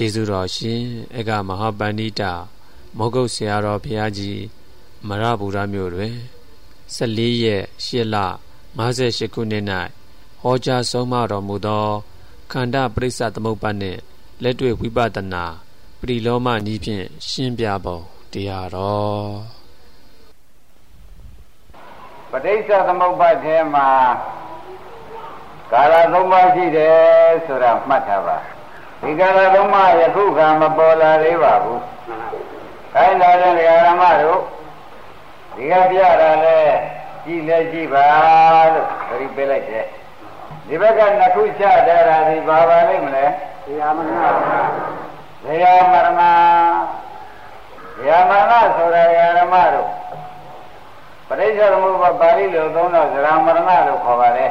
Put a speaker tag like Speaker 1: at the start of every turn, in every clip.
Speaker 1: ကျေးဇူးတော်ရှင်အကမဟာပန္နိတာမောဂုတ်ဆရာတော်ဘုရားကြီးမရဗုဒ္ဓမြို့တွင်14ရက်8လ58ခုနှစ်၌ဟောကြားဆုံးမတော်မူသောခန္ဓာပရိစ္ဆသမုပ္ပါနှင့်လက်တွေ့ဝိပဿနာပရိလောမနည်းဖြင့်ရှင်းပြပုံတရားတော်
Speaker 2: ပဋိစ္စသမုပ္ပါထဲမှာကာလသုံးပါးရှိတယ်ဆိုတာမှတ်ထားပါ ဒီကာလသုံးပါးယခုကမပေါ်လာသေးပါဘူးခိုင်းလာတဲ့ဓမ္မတို့ဒီကပြတာလဲကြည်လဲကြည်ပါလို့ခရီးပေးလိုက်တယ်ဒီဘက်ကနှစ်ခုချတဲ့တာဒီဘာပါလိမ့်မလဲတရားမနာတရားမရဏတရားမနာဆိုတာဓမ္မတို့ပရိစ္ဆေသမုပ္ပါပါဠိလိုသုံးတော့ဇရာမရဏလို့ခေါ်ပါတယ်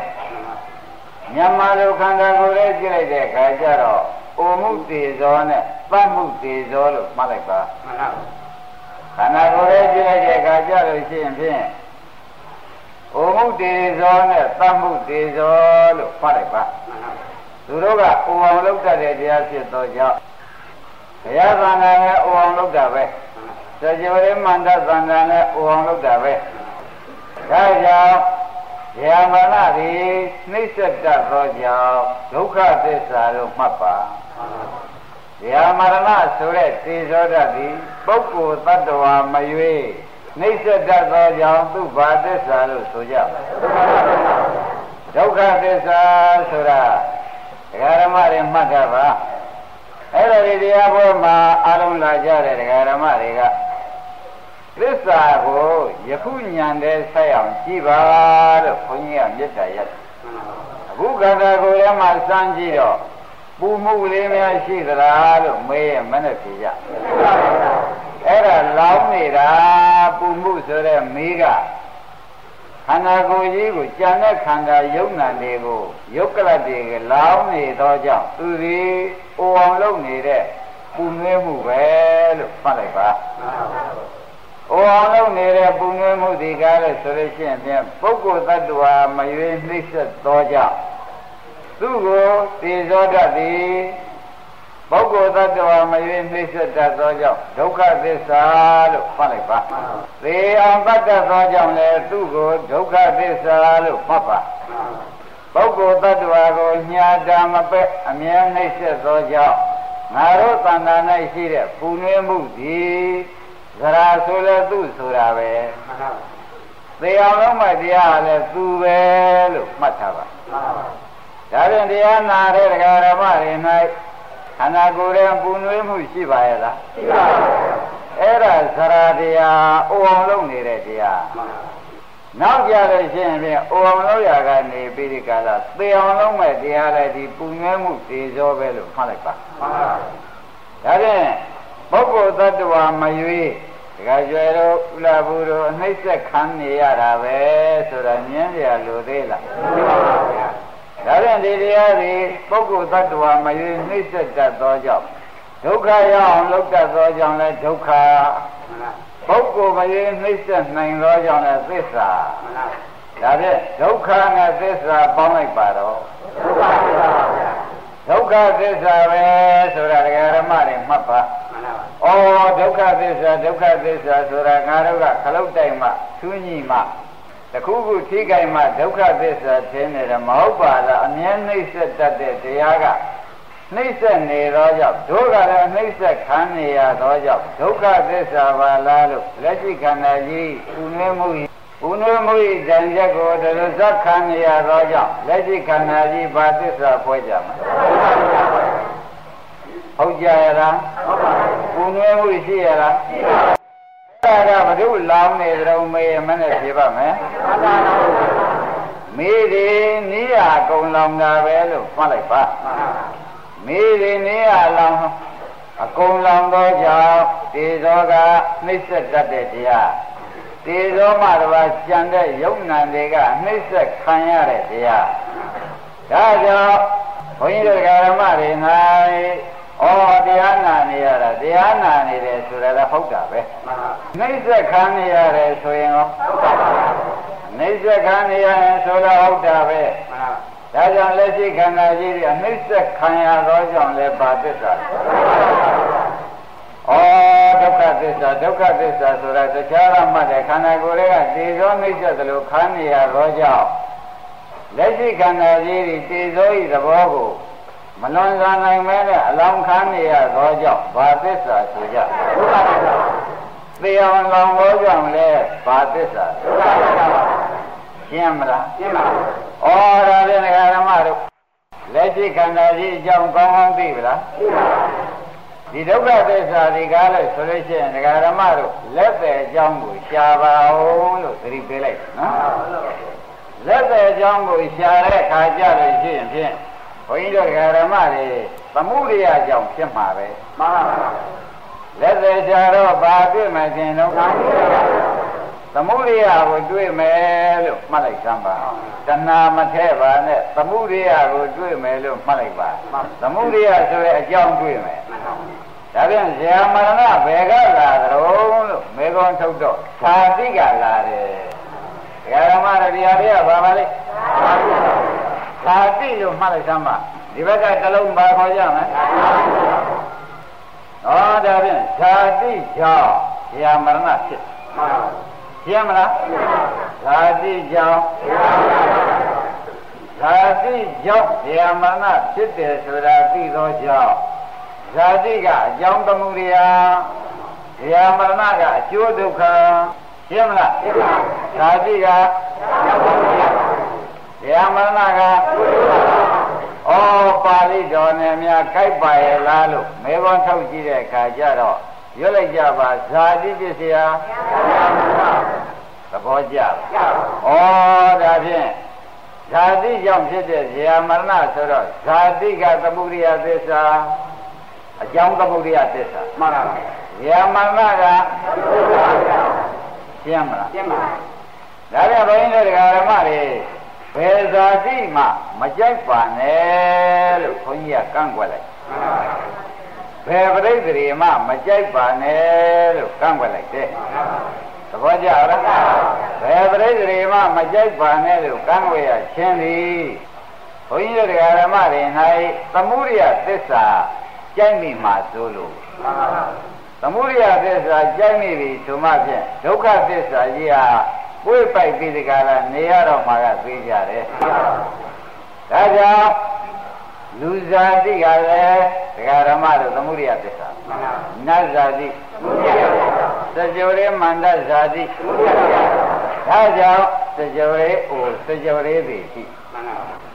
Speaker 2: မြန်မာလိုခန္ဓာကိုယ်လေးကြည့်လိုက်တဲ့အခါကျတော့အိုမှုတည်ဇောနဲ့ပတ်မှုတည်ဇောလို့မှတ်လိုက်ပါမှန်ပါခန္ဓာကိုယ်လေးကြည့်လိုက်တဲ့အခါကျလို့ရှိရင်ဖြင့်အိုမှုတည်ဇောနဲ့ပတ်မှုတည်ဇောလို့မှတ်လိုက်ပါသူတို့ကအိုအောင်လုပ်တတ်တဲ့တရားဖြစ်သောကြောင့်ဘုရားသံဃာနဲ့အိုအောင်လုပ်တာပဲစကြဝဠာမန္တသံဃာနဲ့အိုအောင်လုပ်တာပဲဒါကြောင့် ဇာမနသည်နှိစ္စတတ်သောကြောင့်ဒုက္ခသစ္စာလို့မှတ်ပါဇာမရဏဆိုတဲ့သေဇောဓာတ်သည်ပုဂ္ဂိုလ်တ attva မရွေနှိစ္စတတ်သောကြောင့်သူဘာသစ္စာလို့ဆိုကြပါဒုက္ခသစ္စာဆိုတာဒကာရမတွေမှတ်တာပါအဲ့ဒါဒီတရားဘောမှာအာလုံးလာကြတဲ့ဒကာရမတွေက သစ္စာကိုယခုညံတဲ့ဆက်အောင်ကြည့်ပါလို့ခွန်ကြီးကမေတ္တာရက်အခုခန္ဓာကိုယ်ထဲမှာစမ်းကြည့်တော့ပူမှုလေးများရှိသလားလို့မေးရင်မနဲ့ဖြေကြအဲ့ဒါလောင်းနေတာပူမှုဆိုတဲ့မေးကခန္ဓာကိုယ်ကြီးကိုကြံတဲ့ခန္ဓာယုံနာတွေကိုယုတ်ကလတ်တွေကလောင်းနေသောကြောင့်သူဒီအိုအောင်လုပ်နေတဲ့ပူနွေးမှုပဲလို့ဖတ်လိုက်ပါ။ အိုအောင်လုပ်နေတဲ့ပူနွေးမှုဒီကားလို့ဆိုလို့ရှိရင်ဖြင့်ပုဂ္ဂိုလ်တ attva မရွေးနှိမ့်ဆက်သောကြောင့်သူ့ကိုသေဇောတတ်သည်ပုဂ္ဂိုလ်တ attva မရွေးနှိမ့်ဆက်တတ်သောကြောင့်ဒုက္ခသစ္စာလို့ဖတ်လိုက်ပါ။သေအောင်တတ်တတ်သောကြောင့်လည်းသူ့ကိုဒုက္ခသစ္စာလို့မှတ်ပါ။ပုဂ္ဂိုလ်တ attva ကိုညာတာမပက်အမြဲနှိမ့်ဆက်သောကြောင့်ငါတို့တဏ္ဍာ၌ရှိတဲ့ပူနွေးမှုသည် သရာဆိုလဲသူ့ဆိုတာပဲသေအောင်လုံးမတရားလည်းသူပဲလို့မှတ်ထားပါဒါဖြင့်တရားနာတဲ့တရားဓမ္မတွေ၌ခန္ဓာကိုယ်ရဲ့ပူနွေးမှုရှိပါရဲ့လားရှိပါပါအဲ့ဒါသရာတရားအိုအောင်လုံးနေတဲ့တရားနောက်ကြလို့ရှိရင်ဖြင့်အိုအောင်လုံးရကနေပြီးဒီကလာသေအောင်လုံးမဲ့တရားလည်းဒီပူနွေးမှုသေဇောပဲလို့မှတ်လိုက်ပါဒါဖြင့် ပုဂ္ဂိုလ်တ attva မရွေးဒကာကျွယ်တို့ဥလာဘူးတို့အနှိမ့်ဆက်ခံနေရတာပဲဆိုတာမြင်ကြလို့သေးလားမှန်ပါဗျာဒါဖြင့်ဒီတရားဒီပုဂ္ဂိုလ်တ attva မရွေးနှိမ့်ဆက်တတ်သောကြောင့်ဒုက္ခရောက်အောင်လုပ်တတ်သောကြောင့်လည်းဒုက္ခပုဂ္ဂိုလ်မရွေးနှိမ့်ဆက်နိုင်သောကြောင့်လည်းသစ္စာဒါဖြင့်ဒုက္ခနဲ့သစ္စာပေါင်းလိုက်ပါတော့ဒုက္ခသစ္စာပါဗျာ ဒုက္ခသစ္စာပဲဆိုတာဒကာရမတွေမှတ်ပါ။ဩဒုက္ခသစ္စာဒုက္ခသစ္စာဆိုတာငါတို့ကခလုတ်တိုင်မှသူးညီမှတခုခုထိကြိုင်မှဒုက္ခသစ္စာထင်းနေတယ်မဟုတ်ပါလားအမြဲနှိမ့်ဆက်တတ်တဲ့တရားကနှိမ့်ဆက်နေသောကြောင့်ဒုက္ခလည်းနှိမ့်ဆက်ခံနေရသောကြောင့်ဒုက္ခသစ္စာပါလားလို့လက်ရှိခန္ဓာကြီးဥနည်းမှု ဘုနွေမှုဤတန်ချက်ကိုတရဇက်ခံနေရသောကြောင့်လက်ရှိခန္ဓာကြီးဘာသစ္စာဖွဲ့ကြမလဲဟုတ်ကြရလားဟုတ်ပါဘူးဘုနွေမှုရှိရလားရှိပါဘူးအဲ့ဒါကဘုရုလောင်းနေကြုံမေးမနဲ့ဖြေပါမယ်မှန်ပါပါမေးဒီနိယကုံလောင်တာပဲလို့မှတ်လိုက်ပါမေးဒီနိယလောင်အကုံလောင်သောကြောင့်ဒီသောကနှိစ္စတတ်တဲ့တရား ဒီသောမှတပါးကျန်တဲ့ယုံနာတွေကနှိစ္စခံရတဲ့တရားဒါကြောင့်ဘုန်းကြီးတို့ဓမ္မတွေ၌ဩတရားနာနေရတာတရားနာနေတယ်ဆိုတာလည်းဟုတ်တာပဲနှိစ္စခံနေရတယ်ဆိုရင်ရောနှိစ္စခံနေရရင်ဆိုတော့ဟုတ်တာပဲဒဒါကြောင့်လက်ရှိခန္ဓာကြီးတွေအနှိမ့်ဆက်ခံရသောကြောင့်လည်းပါသစ္စာ ဩဒုက္ခသစ္စာဒုက္ခသစ္စာဆိုတာတခြားကမှတ်တဲ့ခန္ဓာကိုယ်တွေကတည်သောနှိမ့်ဆက်သလိုခံနေရသောကြောင့်လက်ရှိခန္ဓာကြီးတွေတည်သောဤသဘောကိုမလွန်ဆန်နိုင်မဲနဲ့အလောင်းခံနေရသောကြောင့်ဘာသစ္စာဆိုကြဒုက္ခသစ္စာသေအောင်လောင်သောကြောင့်လည်းဘာသစ္စာဒုက္ခသစ္စာရှင်းမလားရှင်းပါဘူးဩဒါဖြင့်ဒကာဓမ္မတို့လက်ရှိခန္ဓာကြီးအကြောင်းကောင်းကောင်းသိပြီလားသိပါဘူး ဒီဒုက္ခသစ္စာဒီကားလို့ဆိုလို့ရှိရင်ဒကာဓမ္မတို့လက်တဲ့အကြောင်းကိုရှားပါအောင်လို့သတိပေးလိုက်နော်လက်တဲ့အကြောင်းကိုရှားတဲ့အခါကြလို့ရှိရင်ဖြင့်ဘုန်းကြီးတို့ဒကာဓမ္မတွေသမှုရိယအကြောင်းဖြစ်မှာပဲမှန်ပါပါလက်သက်ရှားတော့ဘာတွေ့မှထင်တော့ သမုဒိယကိုတွေ့မယ်လို့မှတ်လိုက်စမ်းပါတဏှာမထဲပါနဲ့သမုဒိယကိုတွေ့မယ်လို့မှတ်လိုက်ပါသမုဒိယဆိုတဲ့အကြောင်းတွေ့မယ်ဒါပြန်ဇာမရဏဘယ်ကလာကြုံလို့မေကွန်ထုတ်တော့ဇာတိကလာတယ်ဒကာရမရတရားတွေကဘာပါလဲဇာတိလို့မှတ်လိုက်စမ်းပါဒီဘက်ကတလုံးပါခေါ်ကြမယ်ဟောဒါဖြင့်ဇာတိကြောင့်ဇာမရဏဖြစ် ရှင်းမလားဇာတိကြောင့်ဇာတိကြောင့်ဇာမရဏဖြစ်တယ်ဆိုတာသိသောကြောင့်ဇာတိကအကြောင်းသမှုရိယာဇာမရဏကအကျိုးဒုက္ခရှင်းမလားဇာတိကဇာမရဏကဩပါဠိတော်နဲ့များခိုက်ပါရဲ့လားလို့မေဘွန်ထုတ်ကြည့်တဲ့အခါကျတော့ ရွတ်လိုက်ကြပါဇာတိပစ္စယသဘောကျဩဒါဖြင့်ဇာတိကြောင့်ဖြစ်တဲ့ဇာမရဏဆိုတော့ဇာတိကသမုဒိယသစ္စာအကြောင်းသမုဒိယသစ္စာမှန်ပါပါဇာမရဏကရှင်းမလားရှင်းပါဒါကြောင့်ဘုန်းကြီးတို့ဓမ္မတွေဘယ်ဇာတိမှမကြိုက်ပါနဲ့လို့ခွန်ကြီးကကန့်ကွက်လိုက် ဘယ်ပရိသေတွေမှမကြိုက်ပါနဲ့လို့ကန့်ကွက်လိုက်တယ်သဘောကျလားဘယ်ပရိသေတွေမှမကြိုက်ပါနဲ့လို့ကန့်ကွက်ရချင်းသည်ဘုန်းကြီးတို့ဓမ္မတွေ၌သမုဒိယသစ္စာကြိုက်မိမှဆိုလို့သမုဒိယသစ္စာကြိုက်မိပြီဆိုမှဖြင့်ဒုက္ခသစ္စာကြီးဟာပွေ့ပိုက်ပြီးဒီကလာနေရတော့မှာကသိကြတယ်ဒါကြောင့် လူဇာတိကလည်းဒကာရမတို့သမုဒိယသစ္စာနတ်ဇာတိစကြဝဠာမန္တဇာတိဒါကြောင့်စကြဝဠာအိုစကြဝဠာပြီရှိ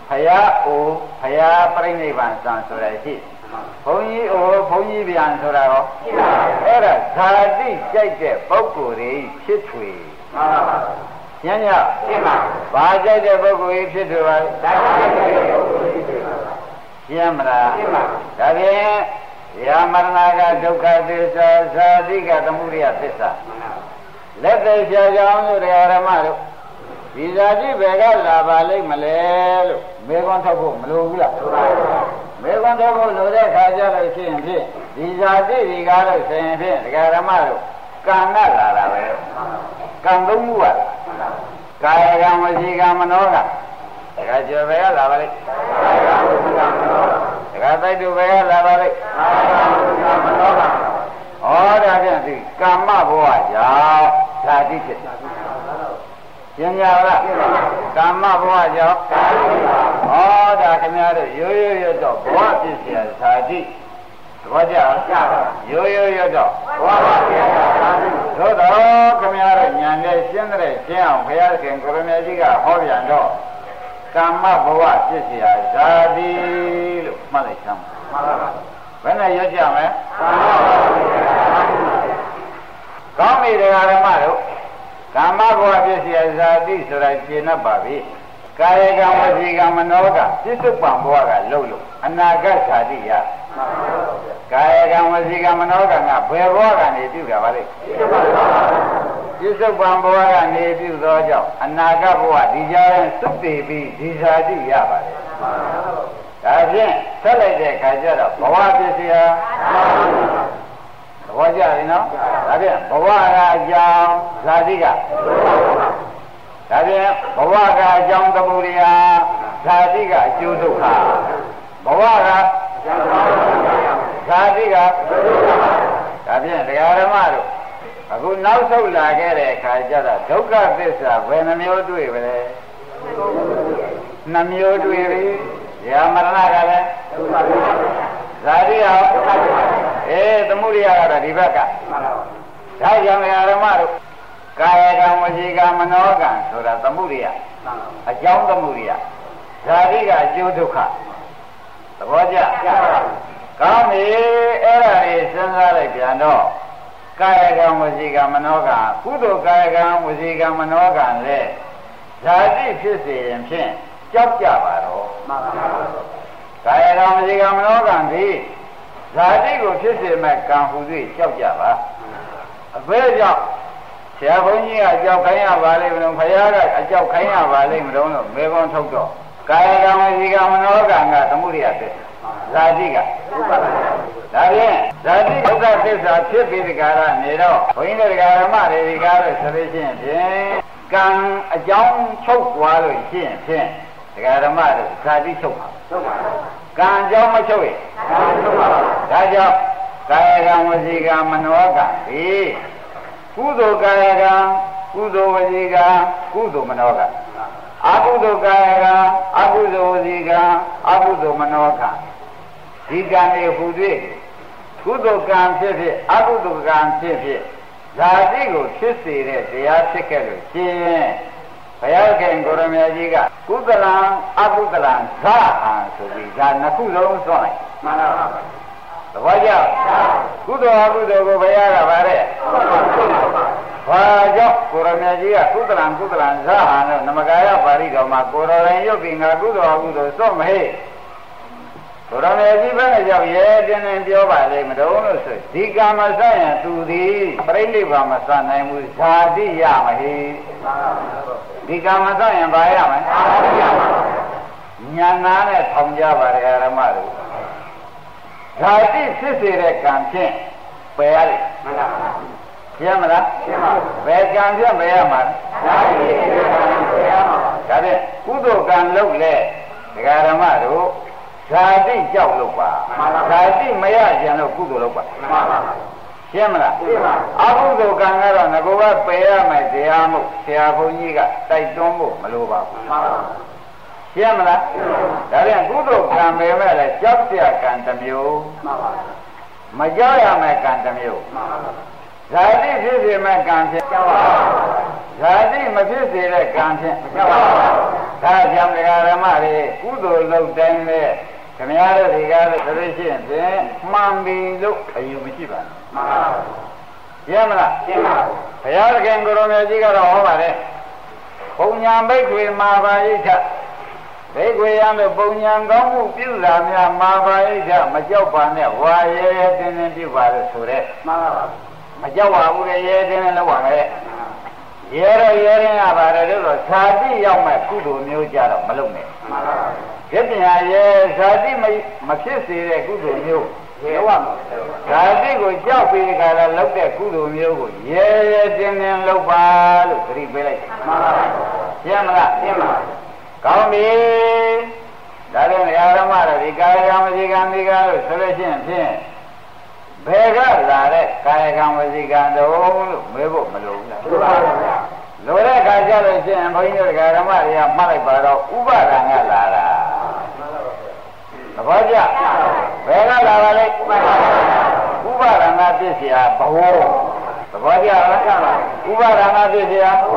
Speaker 2: ဖယားအိုဖယားပြိဋိဘံစံဆိုရရှိဘုန်းကြီးအိုဘုန်းကြီးပြန်ဆိုတာရောအဲ့ဒါဇာတိကြိုက်တဲ့ပုဂ္ဂိုလ်တွေဖြစ်ထွေမှန်ပါပါညညရှင်းပါဘာကြိုက်တဲ့ပုဂ္ဂိုလ်ကြီးဖြစ်ထွေပါလဲဒါကြိုက်တဲ့ပုဂ္ဂိုလ်ကြီးဖြစ်ပါ ရှင်းမလားရှင်းပါဒါဖြင့်ယာမရဏကဒုက္ခသစ္စာဇာတိကသမုဒယသစ္စာလက်သေးဖြာကြောင်းလို့တရားဓမ္မတို့ဒီဇာတိဘယ်ကလာပါလိမ့်မလဲလို့မေခွန်းထုတ်ဖို့မလိုဘူးလားမေခွန်းထုတ်ဖို့လိုတဲ့ခါကျလို့ရှိရင်ဖြင့်ဒီဇာတိဒီကားလို့ဆိုရင်ဖြင့်တရားဓမ္မတို့ကံကလာတာပဲကံသုံးခုကကာယကံဝစီကံမနောက ဒါကကျော်ပဲလာပါလိမ့်ဒါကတိုက်တူပဲလာပါလိမ့်ဩဒါဖြင့်ဒီကာမဘဝကြောင့်ဓာတိဖြစ်ရှင်းကြလားကာမဘဝကြောင့်ဩဒါခင်ဗျားတို့ရိုးရိုးရတော့ဘဝဖြစ်เสียဓာတိသဘောကျလားရိုးရိုးရတော့ဘဝဖြစ်เสียဓာတိသို့တော့ခင်ဗျားတို့ညာနဲ့ရှင်းတဲ့ရှင်းအောင်ဘုရားခင်ကိုရမေကြီးကဟောပြန်တော့ ကာမဘဝဖြစ်เสียဇာတိလို့မှတ်လိုက်စမ်းမှန်ပါပါဘယ်နဲ့ရွတ်ကြမလဲကောင်းပြီတရားဓမ္မတို့ကာမဘဝဖြစ်เสียဇာတိဆိုတာရှင်း납ပါပြီကာယကံဝစီကံမနောကပြစ္ဆုတ်ပံဘဝကလှုပ်လို့အနာဂတ်ဇာတိရကာယကံဝစီကံမနောကံကဘယ်ဘဝကနေပြုတာပါလဲပြစ္ဆုတ်ပံ ဘဝကနေပြုသောကြောင့်အနာဂတ်ဘဝဒီကြားရင်သုတ်တည်ပြီးဒီဇာတိရပါတယ်ဒါဖြင့်ဆက်လိုက်တဲ့ခါကျတော့ဘဝပစ္စယသဘောကျပြီနော်ဒါဖြင့်ဘဝကအကြောင်းဇာတိကဒါဖြင့်ဘဝကအကြောင်းသမုဒိယဇဇာတိကအကျိုးဒုက္ခဘဝကဇာတိကဒါဖြင့်တရားဓမ္မတို့ အခုနောက်ဆုတ်လာခဲ့တဲ့အခါကျတော့ဒုက္ခသစ္စာဘယ်နှမျိုးတွေ့ပဲလဲနှမျိုးတွေ့ပြီရာမရဏကလည်းဇာတိရောအေးသမုဒိယကတော့ဒီဘက်ကဒါကြောင့်ဓမ္မတို့ကာယကံဝစီကံမနောကံဆိုတာသမုဒိယအကြောင်းသမုဒိယဇာတိကအကျိုးဒုက္ခသဘောကျကောင်းပြီအဲ့ဒါလေးစဉ်းစားလိုက်ပြန်တော့ ကာယကံဝစီကံမနောကံကုသိုလ်ကာယကံဝစီကံမနောကံလည်းဇာတိဖြစ်စေရင်ဖြင့်ကြောက်ကြပါတော့မှန်ပါပါကာယကံဝစီကံမနောကံသည်ဇာတိကိုဖြစ်စေမဲ့ကံဟူ၍ကြောက်ကြပါအဘဲကြောင့်ဆရာဘုန်းကြီးကအကြောက်ခိုင်းရပါလိမ့်မလို့ခရားကအကြောက်ခိုင်းရပါလိမ့်မလို့မေခွန်းထုတ်တော့ ကာယကံဝစီကံမနောကံကသမုဒိယသစ္စာဇာတိကဒါဖြင့်ဇာတိဒုက္ခသစ္စာဖြစ်ပြီးဒီကာရနေတော့ဘုန်းကြီးတို့ဓမ္မတွေဒီကားလို့ဆိုလို့ရှိရင်ဖြင့်ကံအကြောင်းချုပ်သွားလို့ရှိရင်ဖြင့်ဒကာဓမ္မတို့ဇာတိချုပ်ပါချုပ်ပါကံအကြောင်းမချုပ်ရင်ကံချုပ်ပါဒါကြောင့်ကာယကံဝစီကံမနောကံဒီကုသိုလ်ကာယကံကုသိုလ်ဝစီကံကုသိုလ်မနောကံ အကုသိုလ်ကာယကံအကုသိုလ်ဝစီကံအကုသိုလ်မနောကံဒီကံတွေဟူ၍ကုသိုလ်ကံဖြစ်ဖြစ်အကုသိုလ်ကံဖြစ်ဖြစ်ဇာတိကိုဖြစ်စေတဲ့တရားဖြစ်ခဲ့လို့ရှင်ဘုရားခင်ကိုရမကြီးကကုသလံအကုသလံဇာဟံဆိုပြီးဒါနှစ်ခုလုံးစွန့်လိုက်မှန်ပါပါသဘောကျကုသိုလ်အကုသိုလ်ကိုဘုရားကဗါတဲ့ ဘာကြောင့်ကိုရမကြီးကကုသလံကုသလံဇာဟံလို့နမကာယပါဠိတော်မှာကိုရောရင်ရုပ်ပြီးငါကုသိုလ်အကုသိုလ်စွန့်မဟဲ့ဘုရားမေကြီးဘက်ကကြောင့်ရဲတင်းတင်းပြောပါလေမတော်လို့ဆိုဒီကံမဆရင်သူသည်ပြိဋိဘမဆနိုင်ဘူးဇာတိရမဟိဒီကံမဆရင်ဘာရမလဲညာနာနဲ့ထောင်ကြပါရဓမ္မတို့ဇာတိဖြစ်စေတဲ့ကံဖြင့်ပယ်ရတယ်မှန်ပါပါ ရှင်းမလားရှင်းပါဘယ်ကံပြတ်မရမှာလားဒါဖြင့်ကုသိုလ်ကံလုပ်လေဒကာဓမ္မတို့ဓာတိကြောက်လို့ပါဓာတိမရကြံလို့ကုသိုလ်လုပ်ပါရှင်းမလားရှင်းပါအကုသိုလ်ကံကတော့ငကောကပယ်ရမယ်တရားမို့ဆရာဘုန်းကြီးကတိုက်တွန်းဖို့မလိုပါဘူးရှင်းမလားဒါပြန်ကုသိုလ်ကံပဲမဲ့လဲကြောက်ကြကံတစ်မျိုးမကြောက်ရမယ်ကံတစ်မျိုး ဇာတိဖြစ်စေမဲ့ကံဖြင့်ကြောက်ပါဇာတိမဖြစ်စေတဲ့ကံဖြင့်ကြောက်ပါဒါကြောင့်ဒကာရမတွေကုသိုလ်လုပ်တိုင်းလဲခင်ဗျားတို့ဒီကားလို့ဆိုလို့ရှိရင်ဖြင့်မှန်ပြီလို့အယူမရှိပါဘူးမှန်ပါဘူးရှင်းမလားရှင်းပါဘူးဘုရားသခင်ကိုရောင်ကြီးကတော့ဟောပါတယ်ပုံညာဘိက္ခွေမာပါယိထဘိက္ခွေရလို့ပုံညာကောင်းမှုပြုလာများမာပါယိထမကြောက်ပါနဲ့ဝါရဲရဲတင်းတင်းပြုပါလို့ဆိုတဲ့မှန်ပါပါ မကြောက်ပါဘူးလေရဲတင်းတင်းလောက်ပါမယ်ရဲတော့ရဲရင်ရပါတယ်လို့တော့ဇာတိရောက်မဲ့ကုသိုလ်မျိုးကြတော့မလုပ်နဲ့မှန်ပါပါရစ်ပညာရဲ့ဇာတိမဖြစ်စေတဲ့ကုသိုလ်မျိုးရောရမှာဇာတိကိုကြောက်ပြီးကြတာလောက်တဲ့ကုသိုလ်မျိုးကိုရဲရဲတင်းတင်းလုပ်ပါလို့သတိပေးလိုက်မှန်ပါပါရှင်းမလားရှင်းပါကောင်းပြီဒါကြောင့်နေရာဓမ္မတော့ဒီကာယကံဝစီကံဒီကားလို့ဆိုလို့ရှိရင်ဖြင့် ဘယ်ကလာတဲ့ကာယကံဝစီကံတုံးလို့မေးဖို့မလိုဘူးလားမှန်ပါပါလိုတဲ့အခါကျလို့ရှိရင်ဘုန်းကြီးတို့ဓမ္မတွေကမှတ်လိုက်ပါတော့ဥပါဒံကလာတာသဘောကျဘယ်ကလာပါလဲဥပါဒနာပစ္စယဘဝသဘောကျလားဥပါဒနာပစ္စယဘဝ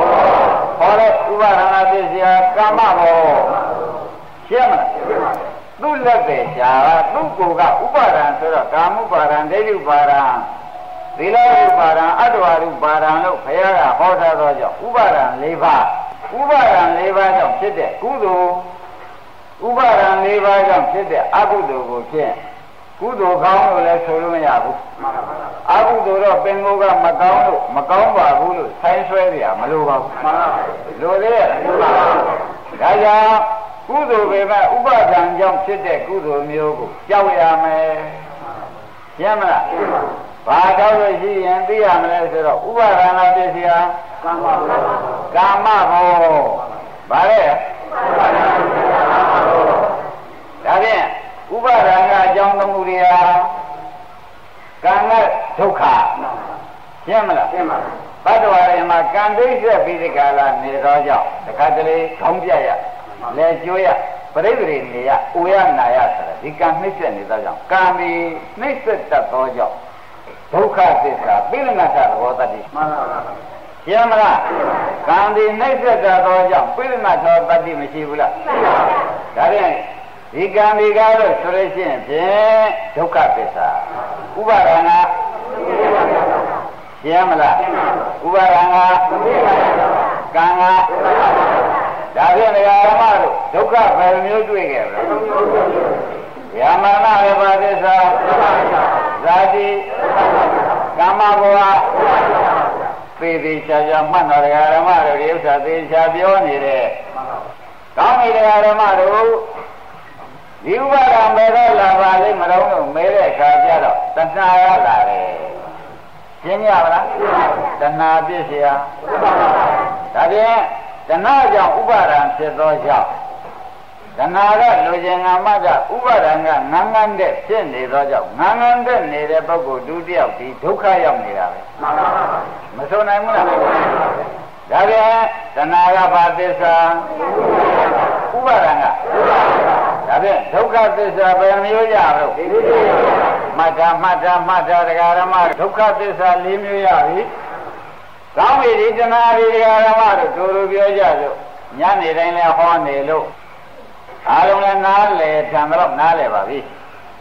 Speaker 2: ဟောတဲ့ဥပါဒနာပစ္စယကာမဘောရှင်းမလား သူ့လက်ပဲရှားသူ့ကိုယ်ကဥပါဒံဆိုတော့ကာမဥပါဒံဒိဋ္ဌိဥပါဒံသီလဥပါဒံအတ္တဝရုပါဒံလို့ဘုရားကဟောထားသောကြောင့်ဥပါဒံ၄ပါးဥပါဒံ၄ပါးကြောင့်ဖြစ်တဲ့ကုသိုလ်ဥပါဒံ၄ပါးကြောင့်ဖြစ်တဲ့အကုသိုလ်ကိုဖြင့်ကုသိုလ်ကောင်းလို့လည်းဆိုလို့မရဘူးအကုသိုလ်တော့ပင်ကိုယ်ကမကောင်းလို့မကောင်းပါဘူးလို့ဆိုင်းဆွဲကြရမလိုပါဘူးလိုသေးရဲ့ ဒါကြောင့်ကုသိုလ်ပဲကဥပါဒံကြောင့်ဖြစ်တဲ့ကုသိုလ်မျိုးကိုကြောက်ရမယ်ရှင်းမလားဘာကြောင့်လို့ရှိရင်သိရမလဲဆိုတော့ဥပါဒနာပစ္စယကာမဘောကာမဘောဗါလဲပါဒံကအကြောင်းသမှုတွေဟာကံကဒုက္ခ ရှင်းမလားရှင်းပါဘတ်တော်ရင်မှာကံဒိဋ္ဌိပြီးဒီကလာနေတော့ကြောင့်တခါတလေခေါင်းပြရလဲကျွေးရပရိသေနေရဥရနာရဆိုတာဒီကံနှိမ့်ဆက်နေသောကြောင့်ကံဒီနှိမ့်ဆက်တတ်သောကြောင့်ဒုက္ခသစ္စာပိလငတ်သဘောတတ္တိမှန်ပါပါရှင်းမလားကံဒီနှိမ့်ဆက်တတ်သောကြောင့်ပိလငတ်သောတတ္တိမရှိဘူးလားမှန်ပါပါဒါဖြင့်ဒီကံဒီကားလို့ဆိုလို့ရှိရင်ဖြင့်ဒုက္ခသစ္စာဥပါဒနာ ရှင်းမလားဥပါဒနာကံကဒါဖြင့်ဒကာရမတို့ဒုက္ခဘယ်မျိုးတွေ့ခဲ့လဲယမနာရပါသစ္စာဇာတိကမ္မဘဝသေသေးချာချာမှတ်တော်ဒကာရမတို့ဒီဥစ္စာသေချာပြောနေတဲ့ကောင်းပြီဒကာရမတို့ဒီဥပါဒမေတော့လာပါလိမ့်မတော့လို့မဲတဲ့အခါကျတော့တဏှာရလာတယ် ရှင်းကြပါလားတဏှာပြည့်စရာဒါဖြင့်တဏှာကြောင့်ဥပါဒံဖြစ်သောကြောင့်တဏှာကလူကျင်ငါမကဥပါဒံကငန်းငန်းတဲ့ဖြစ်နေသောကြောင့်ငန်းငန်းတဲ့နေတဲ့ပုဂ္ဂိုလ်ဒုတိယဒီဒုက္ခရောက်နေတာပဲမဆိုနိုင်ဘူးလားဒါပြန်တဏှာကဘာသစ္စာဥပါဒံက ဒါပြန်ဒုက္ခသစ္စာဘယ်မျိုးရလို့မှတ်တာမှတ်တာမှတ်တာတရားဓမ္မဒုက္ခသစ္စာ၄မျိုးရပြီကောင်းပြီဒီတဏှာဒီတရားဓမ္မတို့တို့လိုပြောကြလို့ညနေတိုင်းလဲဟောနေလို့အားလုံးလည်းနားလေထံတော့နားလေပါပြီ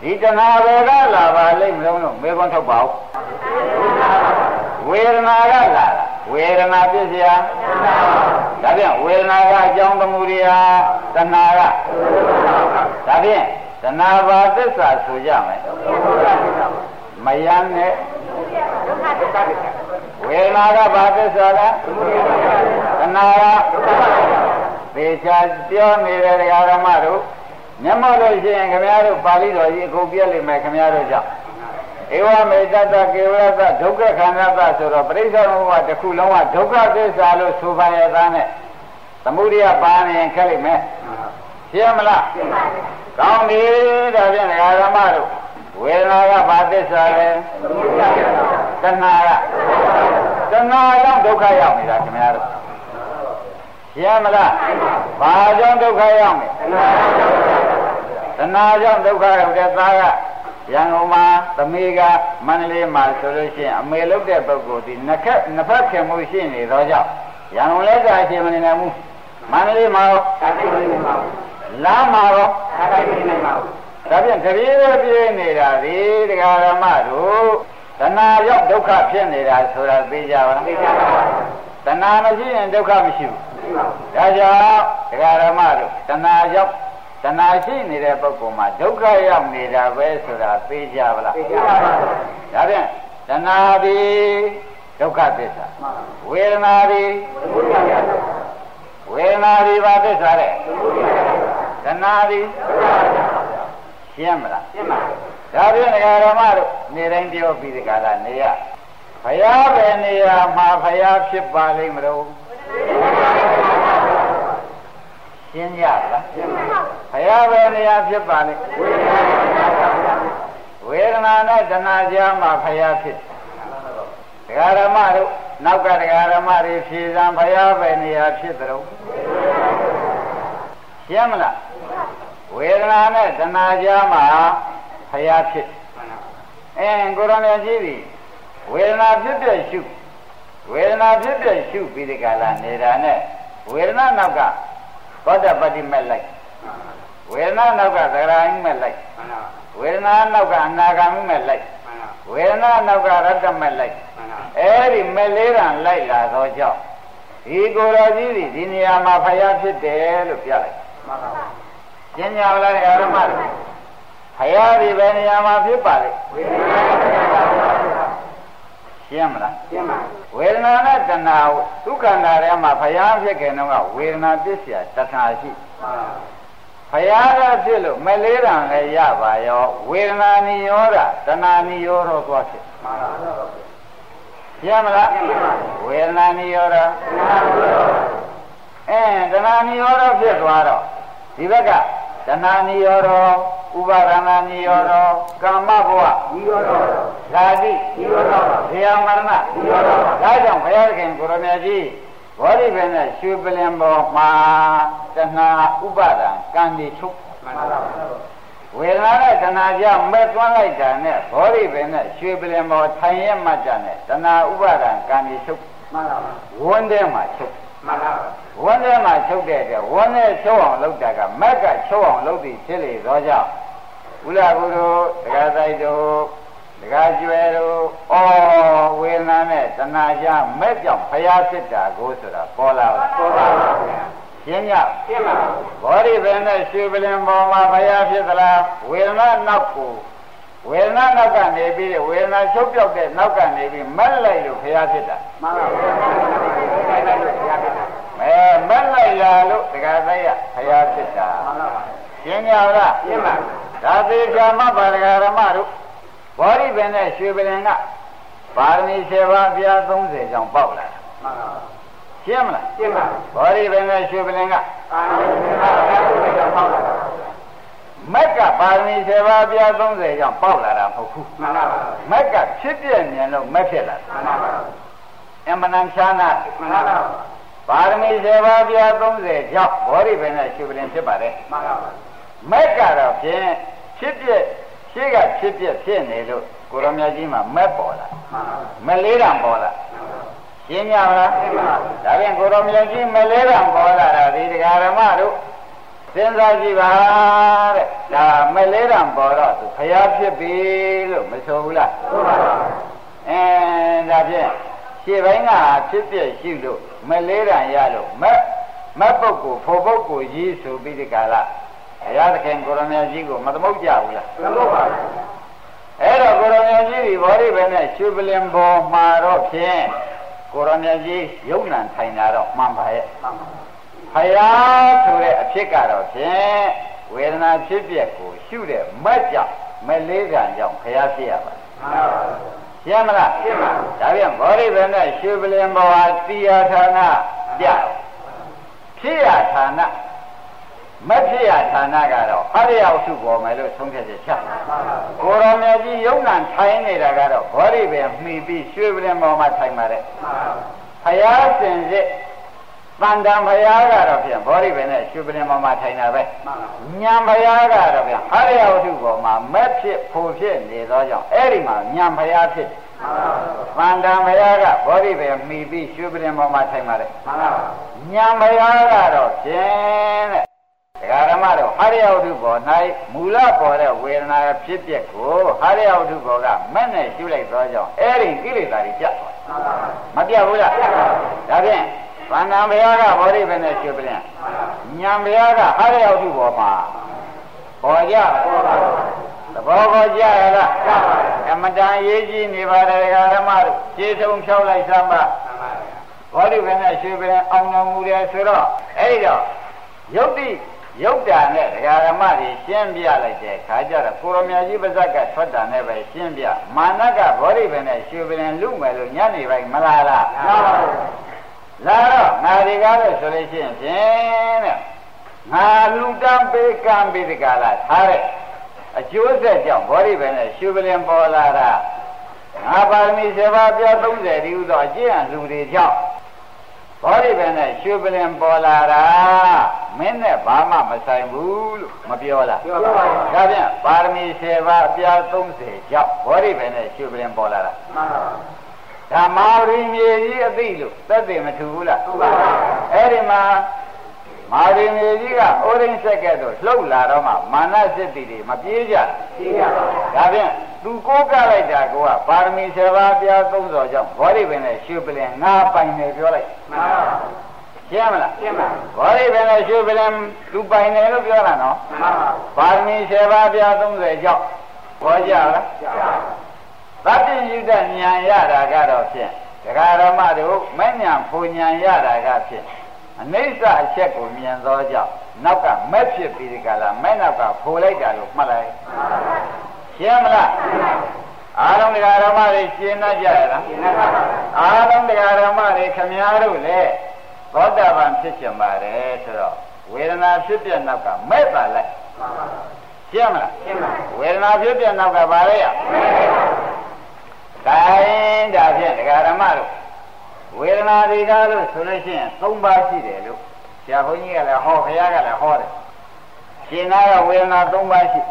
Speaker 2: ဒီတဏှာဘယ်ကလာပါလိမ့်မလို့မေခွန်းထုတ်ပါဦးဝေဒနာကလာတာဝေဒနာပြည့်စရာဒါဖြင့်ဝေဒနာကအကြောင်းသမှုရိယာတဏှာကဒါဖြင့်တဏှာဘာသစ္စာဆိုကြမယ်မယမ်းနဲ့ဝေဒနာကဘာသစ္စာလဲတဏှာကသေချာပြောနေတဲ့ဓမ္မတို့ မျက်မှောက်လို့ရှိရင်ခင်ဗျားတို့ပါဠိတော်ကြီးအခုပြည့်လိမ့်မယ်ခင်ဗျားတို့ကြောင့်ဧဝမေတ္တကေဝရတဒုက္ခခန္ဓာတဆိုတော့ပရိစ္ဆေဘဝတစ်ခုလုံးကဒုက္ခသစ္စာလို့ဆိုပါရဲ့သားနဲ့သမုဒိယပါနေရင်ခက်လိမ့်မယ်ရှင်းမလားရှင်းပါပြီကောင်းပြီဒါဖြင့်ဓမ္မတို့ဝေဒနာကဘာသစ္စာလဲတဏှာကတဏှာကြောင့်ဒုက္ခရောက်နေတာခင်ဗျားတို့ရှင်းမလားဘာကြောင့်ဒုက္ခရောက်နေ တဏှာကြောင့်ဒုက္ခရောက်တဲ့သားကရန်ကုန်မှာသမီးကမန္တလေးမှာဆိုလို့ရှိရင်အမေလုပ်တဲ့ပုဂ္ဂိုလ်ဒီနှစ်ခက်နှစ်ဖက်ခင်မှုရှိနေတော့ကြောင့်ရန်ကုန်လက်ကအချိန်မနေနိုင်ဘူးမန္တလေးမှာရောလမ်းမှာရောဒါပြန်တပြေးပြေးနေတာဒီတရားဓမ္မတို့တဏှာရောက်ဒုက္ခဖြစ်နေတာဆိုတာသိကြပါလားသိကြပါဘူးတဏှာမရှိရင်ဒုက္ခမရှိဘူးဒါကြောင့်တရားဓမ္မတို့တဏှာရောက် တဏှာရှိနေတဲ့ပုဂ္ဂိုလ်မှာဒုက္ခရောက်နေတာပဲဆိုတာသိကြပါလားသိကြပါဘူးဒါပြန်တဏှာဒီဒုက္ခသစ္စာဝေဒနာဒီဝေဒနာဒီဘာသစ္စာလဲတဏှာဒီရှင်းမလားရှင်းပါဒါဖြင့်ဒကာရမတို့နေတိုင်းပြောပြီးဒီကလာနေရဘုရားပဲနေရာမှာဘုရားဖြစ်ပါလိမ့်မလို့ ရှင်းကြလားရှင်းပါဘုရားပဲနေရာဖြစ်ပါလိမ့်ဝေဒနာနဲ့တဏှာကြားမှာဘုရားဖြစ်ဒကာရမတို့နောက်ကဒကာရမတွေဖြေစံဘုရားပဲနေရာဖြစ်တယ်ရှင်းမလားဝေဒနာနဲ့တဏှာကြားမှာဖယားဖြစ်အင်းကိုရမေကြီးပြီဝေဒနာဖြစ်တဲ့ရှုဝေဒနာဖြစ်တဲ့ရှုပြီးဒီကလာနေတာနဲ့ဝေဒနာနောက်က သောတပတိမဲ့လိုက်ဝေဒနာနောက်ကသဂရာယိမဲ့လိုက်ဝေဒနာနောက်ကအနာဂါမိမဲ့လိုက်ဝေဒနာနောက်ကရတ္တမဲ့လိုက်အဲ့ဒီမဲ့လေးရန်လိုက်လာသောကြောင့်ဒီကိုယ်တော်ကြီးဒီနေရာမှာဖယားဖြစ်တယ်လို့ပြလိုက်မှန်ပါပါကျင်ညာလားဓမ္မတွေဖယားဒီပဲနေရာမှာဖြစ်ပါလေ ရှင်းမလားရှင်းပါဝေဒနာနဲ့တဏှာဒုက္ခန္တာထဲမှာဖယားဖြစ်ခင်တော့ဝေဒနာပြည့်စရာတဏှာရှိဖယားကဖြစ်လို့မလေးတံလည်းရပါရောဝေဒနာနိရောဓတဏှာနိရောဓသွားဖြစ်ရှင်းမလားဝေဒနာနိရောဓအဲတဏှာနိရောဓဖြစ်သွားတော့ဒီဘက်က တဏှာနိရောဓဝဥပါဒနာနိရောဓကာမဘဝနိရောဓဓာတိနိရောဓဇေယမရဏနိရောဓဒါကြောင့်ဘုရားခင်ကိုရမကြီးဘောဓိပင်နဲ့ရွှေပလင်ပေါ်မှာတဏှာဥပါဒံကံဒီချုပ်မှန်ပါပါဝေဒနာနဲ့တဏှာကြောင့်မဲ့သွန်းလိုက်တာနဲ့ဘောဓိပင်နဲ့ရွှေပလင်ပေါ်ထိုင်ရမှတ်ကြနဲ့တဏှာဥပါဒံကံဒီချုပ်မှန်ပါပါဝန်းထဲမှာချုပ် မှန်ပါပါဝန်းထဲမှာချုပ်တဲ့အတွက်ဝန်းထဲချုပ်အောင်လုပ်တာကမက်ကချုပ်အောင်လုပ်ပြီးဖြစ်လေသောကြောင့်ဥလာကုတို့တရားဆိုင်တို့တရားကျွဲတို့ဩဝေဒနာနဲ့တဏှာကြမဲ့ကြောင့်ဖျားစစ်တာကိုဆိုတာပေါ်လာပါပေါ်ပါပါရှင်းညရှင်းပါဘောဓိပင်နဲ့ရွှေပလင်ပေါ်မှာဖျားဖြစ်သလားဝေဒနာနောက်ကိုဝေဒနာနောက်ကနေပြီးဝေဒနာချုပ်ပြောက်တဲ့နောက်ကနေပြီးမက်လိုက်လို့ဖျားဖြစ်တာမှန်ပါဘူး မက်လိုက်လို့ဖျားဖြစ်တာမဲမက်လိုက်လာလို့တရားသိရဖျားဖြစ်တာမှန်ပါပါရှင်းကြလားရှင်းပါဒါသေးချာမပါဒဂရမတို့ဘောဓိပင်နဲ့ရွှေပလင်ကပါရမီ7ပါးပြား30ကျောင်းပေါက်လာတာမှန်ပါရှင်းမလားရှင်းပါဘောဓိပင်နဲ့ရွှေပလင်ကပါရမီ7ပါးပြား30ကျောင်းပေါက်လာတာမက်ကပါရမီ7ပါးပြား30ကျောင်းပေါက်လာတာမဟုတ်ဘူးမှန်ပါမက်ကဖြစ်ပြမြင်လို့မက်ဖြစ်လာမှန်ပါအမှန်တန်ချာနာမှန်ပါပါ ရမီ7ပါးပြား30ကျောင်းဘောဓိပင်နဲ့ရွှေပလင်ဖြစ်ပါတယ်မှန်ပါမက်ကတော့ဖြင့်ဖြစ်ပြရှေ့ကဖြစ်ပြဖြစ်နေလို့ကိုရမကြီးမှာမက်ပေါ်လာမလေးတံပေါ်လာရှင်းကြမလားဒါဖြင့်ကိုရမကြီးမလေးတံပေါ်လာတာဒီတရားဓမ္မတို့စဉ်းစားကြည့်ပါတဲ့ဒါမလေးတံပေါ်တော့သူဖျားဖြစ်ပြီလို့မဆိုဘူးလားဟုတ်ပါဘူးအဲဒါဖြင့် ရှေ့ပိုင်းကဖြစ်ပြရှိလို့မလေးတံရလို့မက်မက်ပုဂ္ဂိုလ်ဖို့ပုဂ္ဂိုလ်ကြီးဆိုပြီးဒီကလာဘုရားသခင်ကိုရမကြီးကိုမသမုတ်ကြဘူးလားသမုတ်ပါဘူးအဲ့တော့ကိုရမကြီးဒီဘောဓိပဲနဲ့ရွှေပလင်ပေါ်မှာတော့ဖြင့်ကိုရမကြီးယုံနံထိုင်တာတော့မှန်ပါရဲ့ဘုရားဆိုတဲ့အဖြစ်ကတော့ဖြင့်ဝေဒနာဖြစ်ပျက်ကိုရှုတဲ့မက်ကြောင့်မလေးကံကြောင့်ဘုရားဖြစ်ရပါတယ်မှန်ပါပါ ရှင်းမလားရှင်းပါဒါပြန်ဘောဓိပဲနဲ့ရွှေပလင်ပေါ်ဟာတရားဌာနပြဖြစ်ရဌာနမဖြစ်ရဌာနကတော့အရိယဝတ္ထုပေါ်မယ်လို့ဆုံးဖြတ်ချက်ချကိုရောင်မြတ်ကြီးယုံနံထိုင်နေတာကတော့ဘောဓိပဲမှီပြီးရွှေပလင်ပေါ်မှာထိုင်ပါတယ်ဖယားစင်စစ် တန်တံဖယားကတော့ပြန်ဘောဓိပဲနဲ့ရွှေပလင်ပေါ်မှာထိုင်တာပဲညံဖယားကတော့ပြန်အရိယဝတ္ထုပေါ်မှာမက်ဖြစ်ဖို့ဖြစ်နေသောကြောင့်အဲ့ဒီမှာညံဖယားဖြစ်တယ်။ဗန္တံဘုရားကဘောဓိပဲမှီပြီးရွှေပရင်ပေါ်မှာထိုင်ပါတယ်။မှန်ပါပါ။ညံဘုရားကတော့ဖြင့်တဲ့ဒကာဓမ္မတို့ဟာရယဝတ္ထုပေါ်၌မူလပေါ်တဲ့ဝေဒနာဖြစ်ပျက်ကိုဟာရယဝတ္ထုပေါ်ကမဲ့နဲ့ရှုလိုက်သောကြောင့်အဲ့ဒီကိလေသာတွေပြတ်သွားမပြတ်ဘူးလားဒါဖြင့် ဗန္နံဘုရားကဘောဓိပဲနဲ့ရှုပလင်ညံဘုရားကဟာရယဝတ္ထုပေါ်မှာပေါ်ကြသဘောကိုကြရလားအမတန်ရေးကြည့်နေပါတယ်ဒကာဓမ္မတို့ခြေဆုံးဖြောက်လိုက်စမ်းပါဘောဓိပဲနဲ့ရှုပလင်အောင်တော်မူတယ်ဆိုတော့အဲ့ဒီတော့ယုတ်တိယုတ်တာနဲ့ဒကာရမတွေရှင်းပြလိုက်တဲ့ခါကျတော့ကိုရမကြီးပါဇက်ကထွက်တာနဲ့ပဲရှင်းပြမာနကဘောဓိပင်နဲ့ရွှေပင်လူမယ်လို့ညနေပိုင်းမလာလားမှန်ပါဘူး လာတော့ငါတွေကားလို့ဆိုလို့ရှိရင်ဖြင့်တဲ့ငါလူတန်းပေးကံပေးဒီကလာထားတဲ့အကျိုးဆက်ကြောင့်ဘောဓိပင်နဲ့ရွှေပင်ပေါ်လာတာငါပါရမီ7ပါးပြော30ဒီဥသောအကျင့်အလူတွေကြောင့်ဘောဓိပင်နဲ့ရွှေပလင်ပေါ်လာတာမင်းနဲ့ဘာမှမဆိုင်ဘူးလို့မပြောလားပြောပါဘူးဒါဖြင့်ပါရမီ10ပါးအပြား30ကြောင့်ဘောဓိပင်နဲ့ရွှေပလင်ပေါ်လာတာမှန်ပါပါ ဓမ္မာရိမြေကြီးအသိလို့သက်သေမထူဘူးလားဟုတ်ပါဘူးအဲ့ဒီမှာမာရိမြေကြီးကဩရင်းဆက်ကဲ့သို့လှုပ်လာတော့မှမာနစစ်တီတွေမပြေးကြပြေးကြပါဘူးဒါဖြင့်သူကိုးကလိုက်တာကပါရမီ7ပါးပြား30ကြောင့်ဘောဓိပင်နဲ့ရွှေပလင်ငါပိုင်တယ်ပြောလိုက်မှန်ပါပါရှင်းမလားရှင်းပါဘောဓိပင်နဲ့ရွှေပလင်သူပိုင်တယ်လို့ပြောတာနော်မှန်ပါပါရမီ7ပါးပြား30ကြောင့်ဘောကြလားကြားပါ သတ္တိယုဒ္ဓဉာဏ်ရတာကတော့ဖြင့်ဒကာရမတို့မဲ့ညာဖူဉာဏ်ရတာကဖြင့်အနိစ္စအချက်ကိုမြင်သောကြောင့်နောက်ကမဲ့ဖြစ်ပြီးဒီကလာမဲ့နောက်ကဖိုလိုက်တာလို့မှတ်လိုက်ရှင်းမလားအာလုံးတရားဓမ္မတွေရှင်းတတ်ကြရလားရှင်းတတ်ပါဘူးအာလုံးတရားဓမ္မတွေခမည်းတော်လည်းသောတာပန်ဖြစ်ကြပါတယ်ဆိုတော့ဝေဒနာဖြစ်ပြနောက်ကမဲ့ပါလိုက်ရှင်းမလားရှင်းပါဝေဒနာဖြစ်ပြနောက်ကဘာလဲရ တိုင်းဒါဖြင့်ဒကာရမတို့ဝေဒနာတွေကားလို့ဆိုလို့ရှိရင်၃ပါးရှိတယ်လို့ဆရာဘုန်းကြီးကလည်းဟောဘုရားကလည်းဟောတယ်ရှင်နာကဝေဒနာ၃ပါးရှိ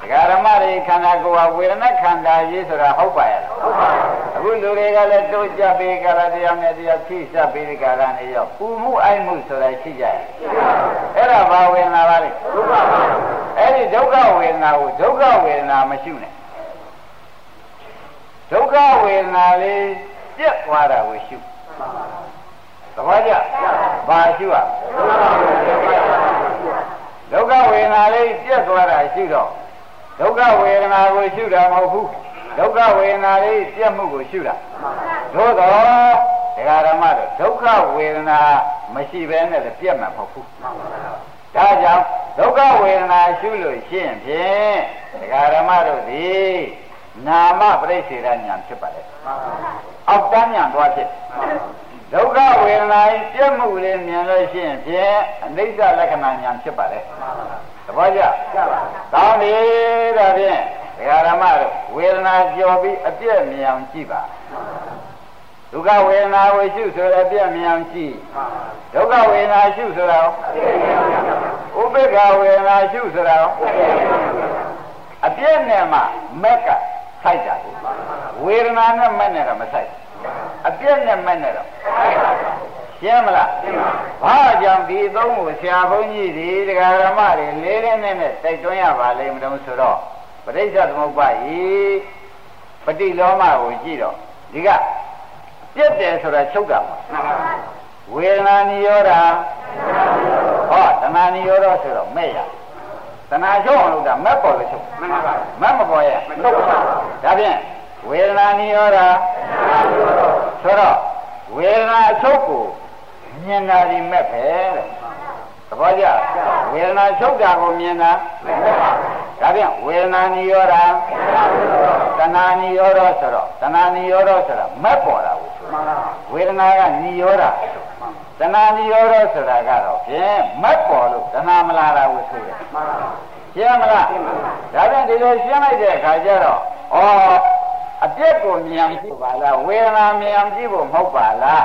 Speaker 2: ဒကာရမတွေခန္ဓာကိုယ်ဟာဝေဒနာခန္ဓာကြီးဆိုတာဟုတ်ပါရဲ့ဟုတ်ပါအခုလူတွေကလည်းတိုးကြပေးကြတာတရားနဲ့တရားဖြည့်စပ်ပေးကြတာနေရောပူမှုအိုက်မှုဆိုတာရှိကြရဲ့အဲ့ဒါဘာဝေဒနာပါလဲဒုက္ခပါအဲ့ဒီဒုက္ခဝေဒနာကိုဒုက္ခဝေဒနာမရှိနဲ့ ဒုက္ခဝေဒနာလေးပြက်သွားတာကိုရှုသဘောကျဘာရှုอ่ะဒုက္ခဝေဒနာလေးပြက်သွားတာရှုတော့ဒုက္ခဝေဒနာကိုရှုတာမဟုတ်ဘူးဒုက္ခဝေဒနာလေးပြက်မှုကိုရှုတာသို့တော့ဒကာရမတို့ဒုက္ခဝေဒနာမရှိဘဲနဲ့ပြက်မှာမဟုတ်ဘူးဒါကြောင့်ဒုက္ခဝေဒနာရှုလို့ရှိရင်ဖြင့်ဒကာရမတို့ဒီ နာမပရိစ္ဆေရညာဖြစ်ပါလေအောက်တန်းညာသွားဖြစ်ဒုက္ခဝေဒနာပြက်မှုလေးမြင်လို့ရှိရင်ဖြင့်အနိစ္စလက္ခဏာညာဖြစ်ပါလေသဘောကျကောင်းပြီဒါဖြင့်ဒကာရမတို့ဝေဒနာကြော်ပြီးအပြည့်မြင်အောင်ကြည့်ပါဒုက္ခဝေဒနာကိုရှုဆိုတဲ့အပြည့်မြင်အောင်ကြည့်ဒုက္ခဝေဒနာရှုဆိုတာဥပိ္ပခဝေဒနာရှုဆိုတာအပြည့်နဲ့မှမက်က စိုက်တာဝေဒနာနဲ့မက်နဲ့တော့မစိုက်အပြည့်နဲ့မက်နဲ့တော့ရှင်းမလားရှင်းပါဘာကြောင့်ဒီသုံးကိုဆရာဘုန်းကြီးဒီတရားဓမ္မတွေလေးလေးနဲ့နဲ့တိုက်တွန်းရပါလိမ့်မလို့ဆိုတော့ပရိစ္ဆသမုပ္ပါယီပฏิလောမကိုကြည့်တော့ဒီကပြက်တယ်ဆိုတာချုပ်တာပါဝေဒနာနိရောဓဟောတဏှာနိရောဓဆိုတော့မဲ့ရတ ဏှာချုပ်အောင်လုပ်တာမဲ့ပေါ်လို့ချုပ်မှန်ပါပါမဲ့မပေါ်ရဲ့ထုတ်ပါဒါဖြင့်ဝေဒနာနိရောဓဆိုတော့ဝေဒနာအချုပ်ကိုမြင်တာဒီမဲ့ပဲတဲ့သဘောကျဝေဒနာချုပ်တာကိုမြင်တာဒါပြန်ဝေဒနာနိရောဓတဏှာနိရောဓဆိုတော့တဏှာနိရောဓဆိုတာမဲ့ပေါ်တာကိုဝေဒနာကနိရောဓတဏှာနိရောဓဆိုတာကတော့ဖြင့်မဲ့ပေါ်လို့တဏှာမလာတာကိုဆိုတယ် ရှင်းမလားဒါပြန်ဒီလိုရှင်းလိုက်တဲ့အခါကျတော့ဩအပြက်ကိုမြင်ကြည့်ပါလားဝေဒနာမြင်ကြည့်ဖို့မဟုတ်ပါလား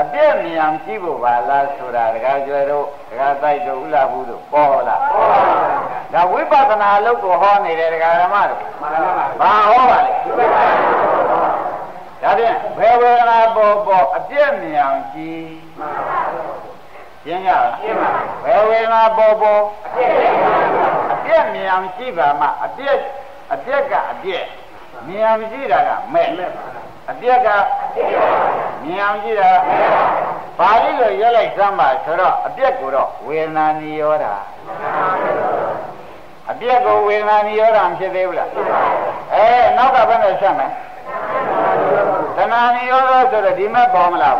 Speaker 2: အပြည့်မြင်ကြည့်ဖို့ပါလားဆိုတာတခါကျွဲတို့တခါတိုက်တို့ဥလာဘူးတို့ပေါ်လားပေါ်ပါဘူးဒါဝိပဿနာအလုပ်ကိုဟောနေတယ်တခါဓမ္မတို့ဘာဟောပါလဲဒါဖြင့်ဘယ်ဝေဒနာပေါ်ပေါ်အပြည့်မြင်အောင်ကြည့်ရှင်းကြလားရှင်းပါဘယ်ဝေဒနာပေါ်ပေါ်အပြည့် မြင်အောင်ကြည့်ပါမှအပြည့်အပြည့်ကအပြည့်မြင်အောင်ကြည့်တာကမဲ့အပြက်ကမြင်အောင်ကြည့်တာပါဠိလိုရွက်လိုက်စမ်းပါဆိုတော့အပြက်ကိုတော့ဝေဒနာနိရောဓအပြက်ကိုဝေဒနာနိရောဓဖြစ်သေးဘူးလားအဲနောက်ကဘယ်နဲ့ဆက်မလဲတဏှာနိရောဓဆိုတော့ဒီမဲ့ပေါ်မလား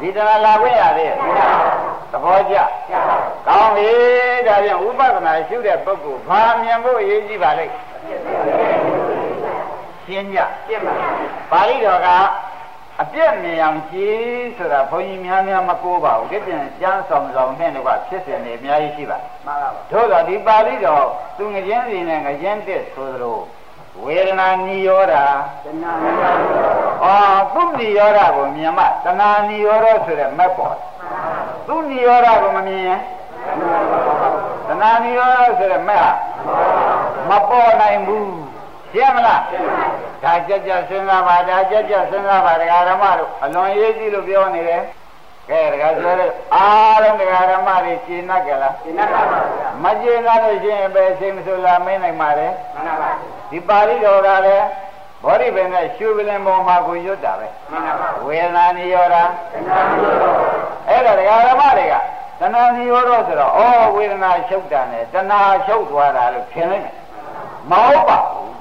Speaker 2: ဒီတဏှာလာခွင့်ရသေးရဲ့သဘောကျ ကောင်းပြီဒါပြန်ဥပဒနာရှုတဲ့ပုဂ္ဂိုလ်ဘာမြင်ဖို့အရေးကြီးပါလိမ့်ရှင်းကြရှင်းပါပါဠိတော်ကအပြည့်မြင်အောင်ကြည်ဆိုတာဘုန်းကြီးများများမကိုးပါဘူးဒီပြင်ကျမ်းဆောင်ဆောင်နဲ့တော့ဖြစ်စဉ်တွေအများကြီးရှိပါမှန်ပါပါတို့တော့ဒီပါဠိတော်သူငကျင်းစီနဲ့ငကျင်းတက်ဆိုသလိုဝေဒနာနိရောဓတဏှာနိရောဓအော်သူနိရောဓကိုမြင်မှတဏှာနိရောဓဆိုတဲ့မက်ပေါ်သူနိရောဓကိုမမြင်ရင် တဏှာနိရောဓဆိုတဲ့မက်ဟာမပေါ်နိုင်ဘူးရှင်းမလားဒါကြက်ကြက်စဉ်းစားပါဒါကြက်ကြက်စဉ်းစားပါဒကာဓမ္မတို့အလွန်ရေးကြည့်လို့ပြောနေတယ်ကဲဒကာပြောတယ်အားလုံးဒကာဓမ္မတွေရှင်းတတ်ကြလားရှင်းတတ်ပါဗျာမရှင်းတတ်လို့ရှင်းရင်ပဲစိတ်မဆိုးလာမင်းနိုင်ပါတယ်မှန်ပါပါဒီပါဠိတော်ကလည်း ဘောဓိပင်နဲ့ရှုပလင်ပေါ်မှာကိုရွတ်တာပဲမှန်ပါပါဝေဒနာနိရောဓအဲ့ဒါဒကာဓမ္မတွေကတဏှာနိရောဓဆိုတော့ဩဝေဒနာချုပ်တာနဲ့တဏှာချုပ်သွားတာလို့ထင်လိုက်မယ်မဟုတ်ပါဘူး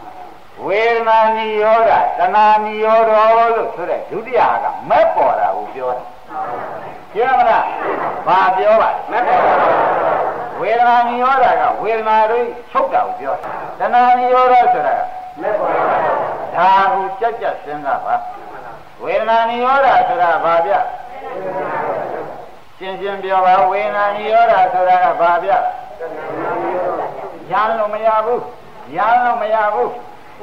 Speaker 2: ဝေဒနာနိရောဓတဏှာနိရောဓလို့ဆိုတဲ့ဒုတိယကမက်ပေါ်တာကိုပြောတာပြောမလားဘာပြောပါလဲမက်ပေါ်တာဝေဒနာနိရောဓကဝေဒနာတွေချုပ်တာကိုပြောတာတဏှာနိရောဓဆိုတာမက်ပေါ်တာ ဒါကိုကြက်ကြက်စဉ်းစားပါဝေဒနာနိရောဓဆိုတာဘာပြရှင်းရှင်းပြောပါဝေဒနာနိရောဓဆိုတာကဘာပြရမ်းလို့မရဘူးရမ်းလို့မရဘူး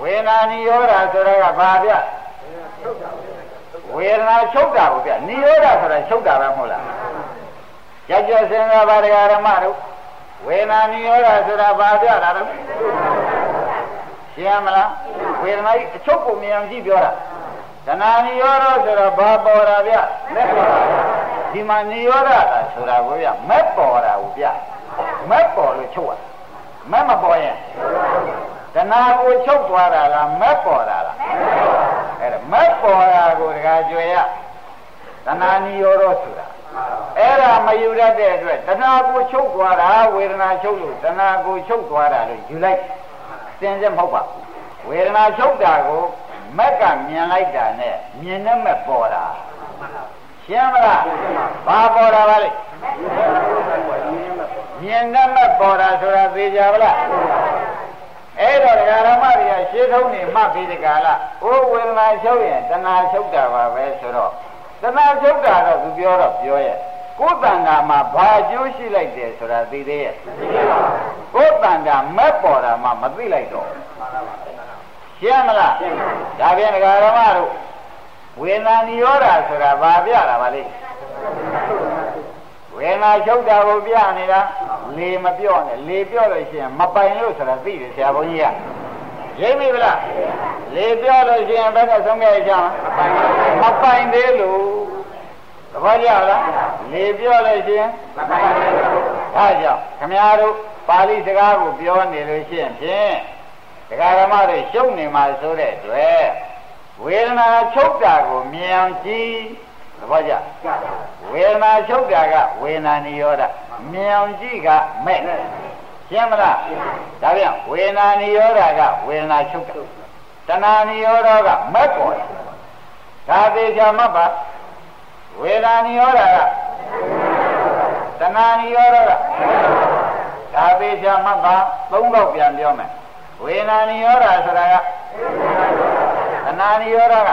Speaker 2: ဝေဒနာနိရောဓဆိုတော့ကဘာဗျဝေဒနာချုပ်တာကိုဗျနိရောဓဆိုတာချုပ်တာပဲမဟုတ်လားကြကြစင်သာဗာဒဂရမတို့ဝေဒနာနိရောဓဆိုတာဘာဗျတာတော့ ရှင်းမလားဝေဒနာအချုပ်ကိုမြင်အောင်ကြည့်ပြောတာတဏှာနိရောဓဆိုတော့ဘာပေါ်တာဗျလက်ပေါ်တာဒီမှာနိရောဓတာဆိုတာကိုဗျမက်ပေါ်တာကိုဗျမက်ပေါ်လို့ချုပ်ရမက်မပေါ်ရင်တဏှာကိုချုပ်သွားတာလားမက်ပေါ်တာလားအဲ့ဒါမက်ပေါ်တာကိုတခါကြွယ်ရတဏှာနိရောဓဆိုတာအဲ့ဒါမယူတတ်တဲ့အတွက်တဏှာကိုချုပ်သွားတာဝေဒနာချုပ်လို့တဏှာကိုချုပ်သွားတာလို့ယူလိုက် စင်စစ်မဟုတ်ပါဘူးဝေဒနာချုပ်တာကိုမက်ကမြင်လိုက်တာနဲ့မြင်တဲ့မက်ပေါ်တာရှင်းမလားဘာပေါ်တာပါလဲမြင်တဲ့မက်ပေါ်တာဆိုတာသိကြပါလားအဲ့တော့ဒကာရမတွေကရှင်းထုံးနေမှတ်ပြီးဒီကလာအိုးဝေဒနာချုပ်ရင်တဏှာချုပ်တာပါပဲဆိုတော့တဏှာချုပ်တာတော့သူပြောတော့ပြောရဲ့ ကိုယ်တန်တာမှာဘာအကျိုးရှိလိုက်တယ်ဆိုတာသိသေးရဲ့ကိုယ်တန်တာမက်ပေါ်တာမှမသိလိုက်တော့ရှင်းမလားဒါပြန်ဒကာရမတို့ဝေဒနာနိရောဓဆိုတာဘာပြတာပါလိမ့်ဝေဒနာချုပ်တာကိုပြနေတာလေမပြော့နဲ့လေပြော့လို့ရှိရင်မပိုင်လို့ဆိုတာသိတယ်ဆရာဘုန်းကြီးကရိပ်ပြီဗလားလေပြော့လို့ရှိရင်ဘက်ကဆုံးခဲ့ကြမှာမပိုင်သေးလို့ သဘောကျလားလေပြော့လို့ရှိရင်မပိုင်သေးလို့ဒါကြောင့်ခမည်းတော်ပါဠိစကားကိုပြောနေလို့ရှိရင်ဖြင့်ဒကာဓမ္မတွေရှုပ်နေမှာဆိုတဲ့အတွက်ဝေဒနာချုပ်တာကိုမြင်အောင်ကြည့်သဘောကျဝေဒနာချုပ်တာကဝေဒနာနိရောဓမြင်အောင်ကြည့်ကမဲ့ရှင်းမလားဒါပြန်ဝေဒနာနိရောဓကဝေဒနာချုပ်တာတဏှာနိရောဓကမဲ့ပေါ်တယ်ဒါသေးချာမှတ်ပါ ဝေဒနာနိရောဓကတဏှာနိရောဓကဒါသေးချာမှတ်ပါသုံးတော့ပြန်ပြောမယ်ဝေဒနာနိရောဓဆိုတာကတဏှာနိရောဓက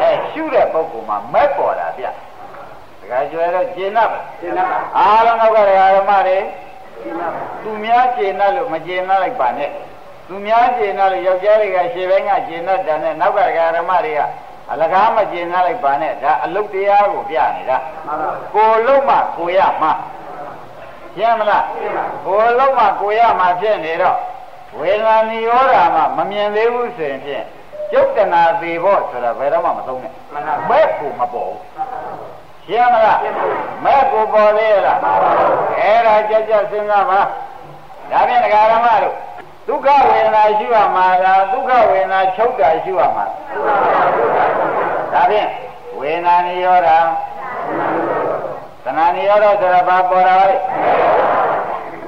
Speaker 2: အဲရှုတဲ့ပုဂ္ဂိုလ်မှာမဲ့ပေါ်တာဗျတခါကျွဲတော့ကျင်납ကျင်납အားလုံးတော့ကဓမ္မတွေသူများကျင်납လို့မကျင်납လိုက်ပါနဲ့သူများကျင်납လို့ယောက်ျားတွေကရှေ့ဘက်ကကျင်납တာနဲ့နောက်ကဓမ္မတွေက အလကားမကျင်납လိုက်ပါနဲ့ဒါအလုတ်တရားကိုပြနေတာကိုလုံးမှကိုရမှာရှင်းမလားကိုလုံးမှကိုရမှာဖြစ်နေတော့ဝေဒနာနိရောဓမှာမမြင်သေးဘူးဆိုရင်ဖြင့်ကျုပ်တနာသေးဖို့ဆိုတာဘယ်တော့မှမသုံးနဲ့မဲ့ကိုမပေါ်ဘူးရှင်းမလားမဲ့ကိုပေါ်သေးလားအဲ့ဒါကြကြစဉ်းစားပါဒါဖြင့်ဒကာရမတို့ ဒုက္ခဝေဒနာရှိရမှာလားဒုက္ခဝေဒနာချုပ်တာရှိရမှာဒါဖြင့်ဝေဒနာနိရောဓသနာနိရောဓဆိုတာဘာပေါ်တာလဲ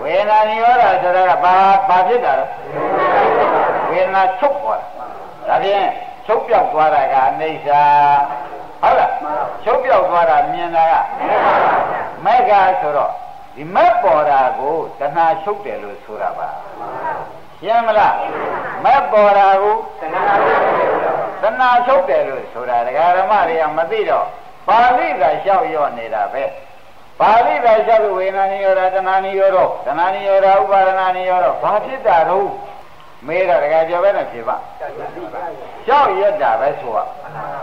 Speaker 2: ဝေဒနာနိရောဓဆိုတာကဘာဘာဖြစ်တာလဲဝေဒနာချုပ်ပေါ်တာဒါဖြင့်ချုပ်ပြောက်သွားတာကအနိစ္စဟုတ်လားချုပ်ပြောက်သွားတာမြင်တာကမက္ခဆိုတော့ဒီမက်ပေါ်တာကိုတဏှာချုပ်တယ်လို့ဆိုတာပါ ရှင်းမလားမက်ပေါ်တာကိုတဏှာချုပ်တယ်လို့ဆိုတာဒကာဓမ္မတွေကမသိတော့ပါဠိကလျှောက်ရော့နေတာပဲပါဠိကလျှောက်ဝေဒနာနိရောဓတဏှာနိရောဓတဏှာနိရောဓဥပါဒနာနိရောဓဘာဖြစ်တာတော့မေးတော့တကယ်ပြောပဲနဲ့ဖြေပါလျှောက်ရတာပဲဆိုတော့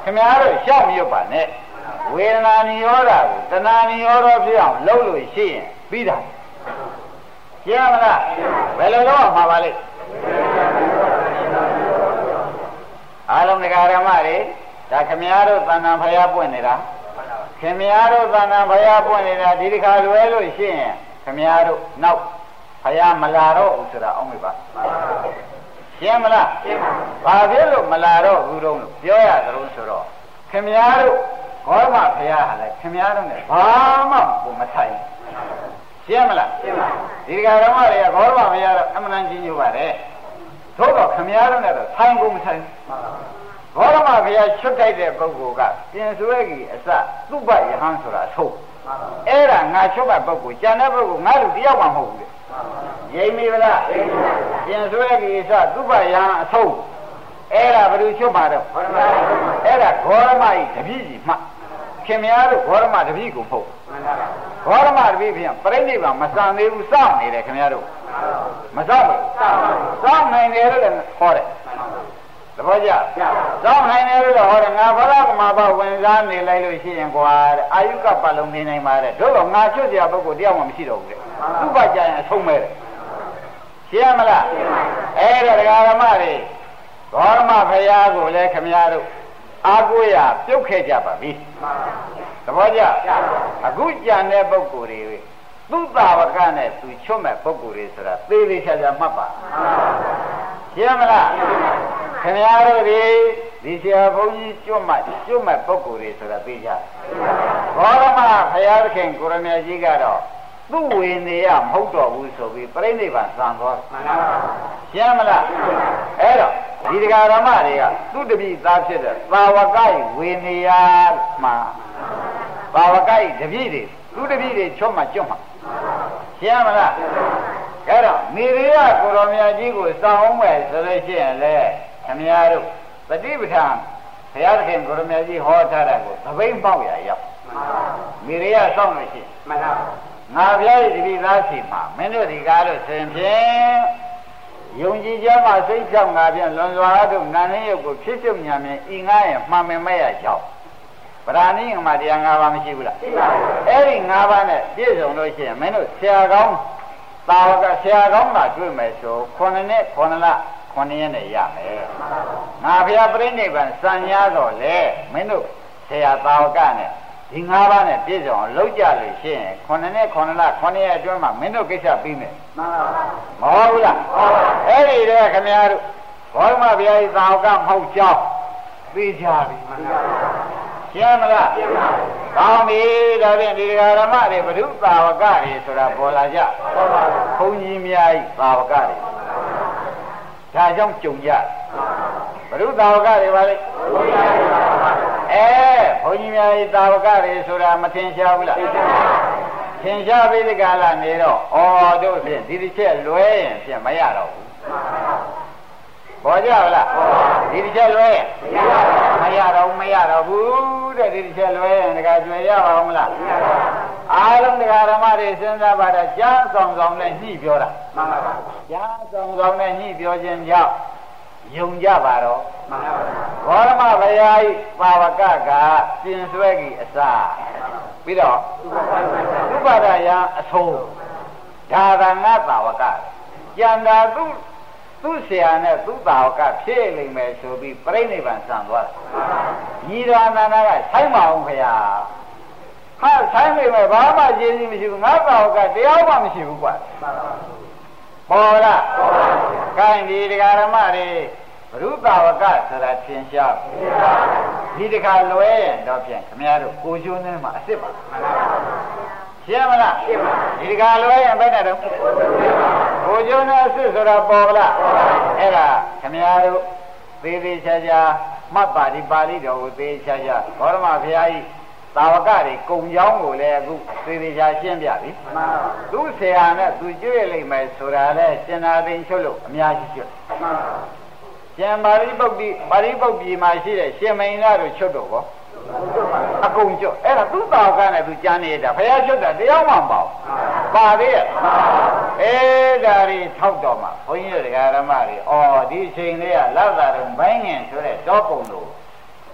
Speaker 2: ခင်ဗျားတို့လျှောက်မြုပ်ပါနဲ့ဝေဒနာနိရောဓကိုတဏှာနိရောဓဖြစ်အောင်လုပ်လို့ရှိရင်ပြီးတာ ရှင်းမလားဘယ်လိုလုပ်အောင်မှာပါလိမ့်အားလုံးဒကာရမတွေဒါခမည်းတော်သဏ္ဍာန်ဖျားပွင့်နေတာခင်မည်းတော်သဏ္ဍာန်ဖျားပွင့်နေတာဒီတစ်ခါလွယ်လို့ရှိရင်ခမည်းတော်နောက်ဖျားမလာတော့ဘူးဆိုတာအောင်းမိပါရှင်းမလားရှင်းပါဘာဖြစ်လို့မလာတော့ဘူးတော့ပြောရသလိုဆိုတော့ခင်မည်းတော်ဘောမဖျားဟာလဲခင်မည်းတော်နဲ့ဘာမှကိုမဆိုင် ရှင်းမလားရှင်းပါဒီကဓမ္မတွေကဘောမဖျားတော့အမှန်တန်ကြီးညိုပါတယ်သို့တော့ခင်မည်းတော်နဲ့တော့ဆိုင်ကုန်မဆိုင်ဘောရမဘုရားချွတ်တိုက်တဲ့ပုဂ္ဂိုလ်ကပြင်စွဲကြီးအစသူ့ဘယဟန်ဆိုတာအထုတ်အဲ့ဒါငါချွတ်တဲ့ပုဂ္ဂိုလ်ကြံတဲ့ပုဂ္ဂိုလ်ငါလူတယောက်မှမဟုတ်ဘူးလေရိမ့်ပြီလားပြင်စွဲကြီးအစသူ့ဘယဟန်အထုတ်အဲ့ဒါဘယ်သူချွတ်မှာတော့အဲ့ဒါဂေါရမကြီးတပည့်ကြီးမှခင်များတို့ဂေါရမတပည့်ကိုမဟုတ် ဂေါရမတပည့်ပြန်ပြိဋိဘံမစံသေးဘူးစောင့်နေတယ်ခင်ဗျားတို့မစောင့်ဘူးစောင့်နိုင်တယ်လို့လည်းခေါ်တယ်သဘောကျစောင့်နိုင်တယ်လို့ဟောတယ်ငါဘရကမှာဘဝင်စားနေလိုက်လို့ရှိရင်ကွာအာယုကပတ်လုံးနေနိုင်ပါတယ်တို့တော့ငါချွတ်စရာပုဂ္ဂိုလ်တယောက်မှမရှိတော့ဘူးလေသူ့ဘကြရင်အဆုံးမဲ့တယ်ရှင်းမလားအဲ့ဒါဒကာရမတွေဂေါရမဖရာကိုလည်းခမရတို့အာကိုရပြုတ်ခဲ့ကြပါပြီ သဘောကျအခုကြံတဲ့ပုဂ္ဂိုလ်တွေသူ့တာဝကနဲ့သူချွတ်မဲ့ပုဂ္ဂိုလ်တွေဆိုတာသေသေးချာချာမှတ်ပါရှင်းမလားခင်ဗျားတို့ဒီဒီဆရာဘုန်းကြီးကျွတ်မှကျွတ်မဲ့ပုဂ္ဂိုလ်တွေဆိုတာသိကြဘောရမဘုရားသခင်ကိုရမကြီးကတော့ သူ့ဝေနေရမဟုတ်တော့ဘူးဆိုပြီးပြိဋိဘံသံသွားမှန်ပါပါရှင်းမလားအဲ့တော့ဒီတရားဓမ္မတွေကသူ့တပိသားဖြစ်တဲ့သာဝကဤဝေနေရမှာသာဝကဤတပိတွေသူ့တပိတွေချွတ်မှကျွတ်မှရှင်းမလားအဲ့တော့မိရိယကိုရောမြတ်ကြီးကိုစောင်းအောင်မယ်ဆိုလို့ရှိရင်လေခမည်းတော်တတိပဋ္ဌာန်ဘုရားသခင်ကိုရောမြတ်ကြီးဟောထားတာကိုသပိတ်ပေါက်ရရောက်မိရိယစောင့်လို့ရှိရင်မှန်ပါ ငါဘုရားရဲ့တပိသားစီမှာမင်းတို့ဒီကားလို့ဆင်ဖြင့်ယုံကြည်ကြမှာစိတ်ချောင်းငါဖြင့်လွန်စွာတို့နာနေရုပ်ကိုဖြစ်ချုပ်ညာမြင်ဤငါရဲ့မှန်မမဲ့ရကြောင်းဗราဏိငါတရား၅ပါးမရှိဘူးလားရှိပါဘူးအဲ့ဒီ၅ပါးနဲ့ပြည့်စုံလို့ရှိရင်မင်းတို့ဆရာကောင်းတာဝကဆရာကောင်းကတွေ့မယ်ဆို9နှစ်9လ9ရက်နဲ့ရမယ်ငါဘုရားပြိဋိဘံစံရတော့လေမင်းတို့ဆရာတာဝကနဲ့ ဒီ၅ပါးနဲ့ပြည့်စုံအောင်လုပ်ကြလို့ရှိရင်9နှစ်9လ9ရက်အတွင်းမှာမင်းတို့ကိစ္စပြီးမယ်မှန်ပါပါမဟုတ်ဘူးလားအဲ့ဒီတည်းခင်ဗျားတို့ဘောရမဘုရားကြီးတာဝကမဟုတ်ကြောင်းသိကြပြီမှန်ပါပါရှင်းမလားရှင်းပါပြီကောင်းပြီဒါဖြင့်ဒီဃာရမတွေဘုရုသာဝကတွေဆိုတာပေါ်လာကြပေါ်ပါဘူးဘုန်းကြီးများဤသာဝကတွေဒါကြောင့်ကြုံကြဘုရုသာဝကတွေပါလေ အဲဘုန်းကြီးများဤသာဝကတွေဆိုတာမထင်ရှားဘူးလားထင်ရှားပြီဒီကလာနေတော့ဩတို့ဖြင့်ဒီတစ်ချက်လွဲရင်ဖြင့်မရတော့ဘူးပေါ်ကြလားဒီတစ်ချက်လွဲမရတော့မရတော့ဘူးတဲ့ဒီတစ်ချက်လွဲရင်တခါကျွေရပါအောင်မလားအားလုံးတရားဓမ္မတွေစဉ်းစားပါတော့ကြားဆောင်ဆောင်နဲ့ညှိပြောတာမှန်ပါပါကြားဆောင်ဆောင်နဲ့ညှိပြောခြင်းကြောင့် ယုံကြပါတော့မှန်ပါပါဘောရမဘုရားဤပါဝကကပြင်ဆွဲကြီးအစာပြီးတော့ဥပါဒယအဆုံးဒါကငါပါဝကကျန်တာသူသူ့ဆရာနဲ့သူ့တာဝကဖြစ်လိမ့်မယ်ဆိုပြီးပြိဋိဘံဆံသွားတယ်ညီတော်နန္ဒကဆိုင်မအောင်ခရားဟာဆိုင်လိမ့်မယ်ဘာမှရင်းကြီးမရှိဘူးငါတာဝကတရားမှမရှိဘူးကွာ ပေါ်လားခိုင်းဒီတရားဓမ္မတွေဘုရုတာဝကဆိုတာသင်ရှားဒီတခါလွဲရင်တော့ဖြင့်ခမရတို့ကိုကျိုးနေမှာအစ်စ်ပါရှင်းမလားရှင်းပါဒီကလွဲရင်ဘယ်နဲ့တော့ဘုကျုံနဲ့အစ်စ်ဆိုတာပေါ်လားအဲ့ဒါခမည်းတော်သေးသေးချာချာမှတ်ပါဒီပါဠိတော်ကိုသေးချာချာဘောရမဘုရားကြီး သာဝကတွေကုံကြောင်းကိုလည်းအခုသေးသေးချာရှင်းပြပြီမှန်ပါသူဆရာနဲ့သူကျွေးလိုက်မယ်ဆိုတာလဲရှင်သာသိချုပ်လို့အများကြီးကျွတ်မှန်ပါရှင်ပါဠိပုတ်တိပါဠိပုတ်ပြည်မှာရှိတဲ့ရှင်မိန်လာတို့ချုပ်တော့ကောအကုန်ကျွတ်အဲ့ဒါသူ့တာကနဲ့သူကြမ်းနေတာဘုရားကျွတ်တာတရားမှမပေါ့ပါသေးရဲ့အဲဒါတွေထောက်တော်မှာဘုန်းကြီးတို့ဓမ္မတွေအော်ဒီအချိန်လေးကလောက်တာတော့ဘိုင်းငင်ဆိုတဲ့တောပုံတို့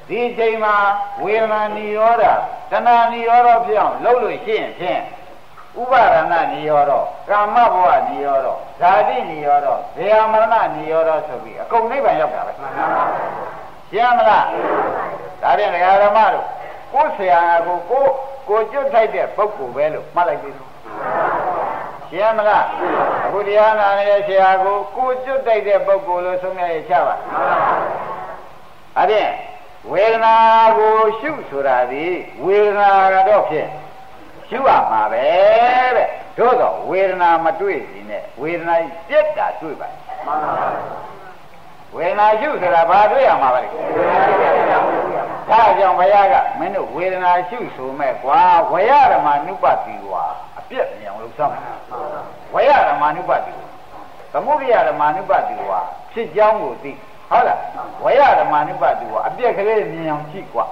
Speaker 2: ဒီအချိန်မှာဝေဒနာနိရောဓတဏှာနိရောဓဖြစ်အောင်လုပ်လို့ရှိရင်ဖြင့်ဥပါရဏနိရောဓကာမဘဝနိရောဓဇာတိနိရောဓဇေယမရဏနိရောဓဆိုပြီးအကုန်နိဗ္ဗာန်ရောက်တာပဲရှင်းမလားဒါဖြင့်ဒကာဓမ္မတို့ကိုယ်ဆရာကိုကိုကိုကျွတ်ထိုက်တဲ့ပုဂ္ဂိုလ်ပဲလို့မှတ်လိုက်ပြီရှင်းမလားအခုတရားနာနေတဲ့ဆရာကိုကိုကျွတ်တိုက်တဲ့ပုဂ္ဂိုလ်လို့ဆုံးဖြတ်ရချပါအဲ့ဒီ ဝေဒနာကိုရှုဆိုတာဒီဝေဒနာကတော့ဖြင့်ရှုရမှာပဲတဲ့တို့တော့ဝေဒနာမတွေ့စီနဲ့ဝေဒနာပြက်တာတွေ့ပါမှန်ပါပါဝေဒနာရှုဆိုတာဘာတွေ့ရမှာပါလဲဒါကြောင့်ဘုရားကမင်းတို့ဝေဒနာရှုဆိုမဲ့ကွာဝရဓမ္မနုပတိဝါအပြက်မြောင်လို့စောင့်ဝရဓမ္မနုပတိသမုဒိယဓမ္မနုပတိဝါဖြစ်ကြောင်းကိုသိ ဟုတ်လားဝရဓမ္မနုပတိဝါအပြက်ကလေးမြောင်ကြည့်ကွာ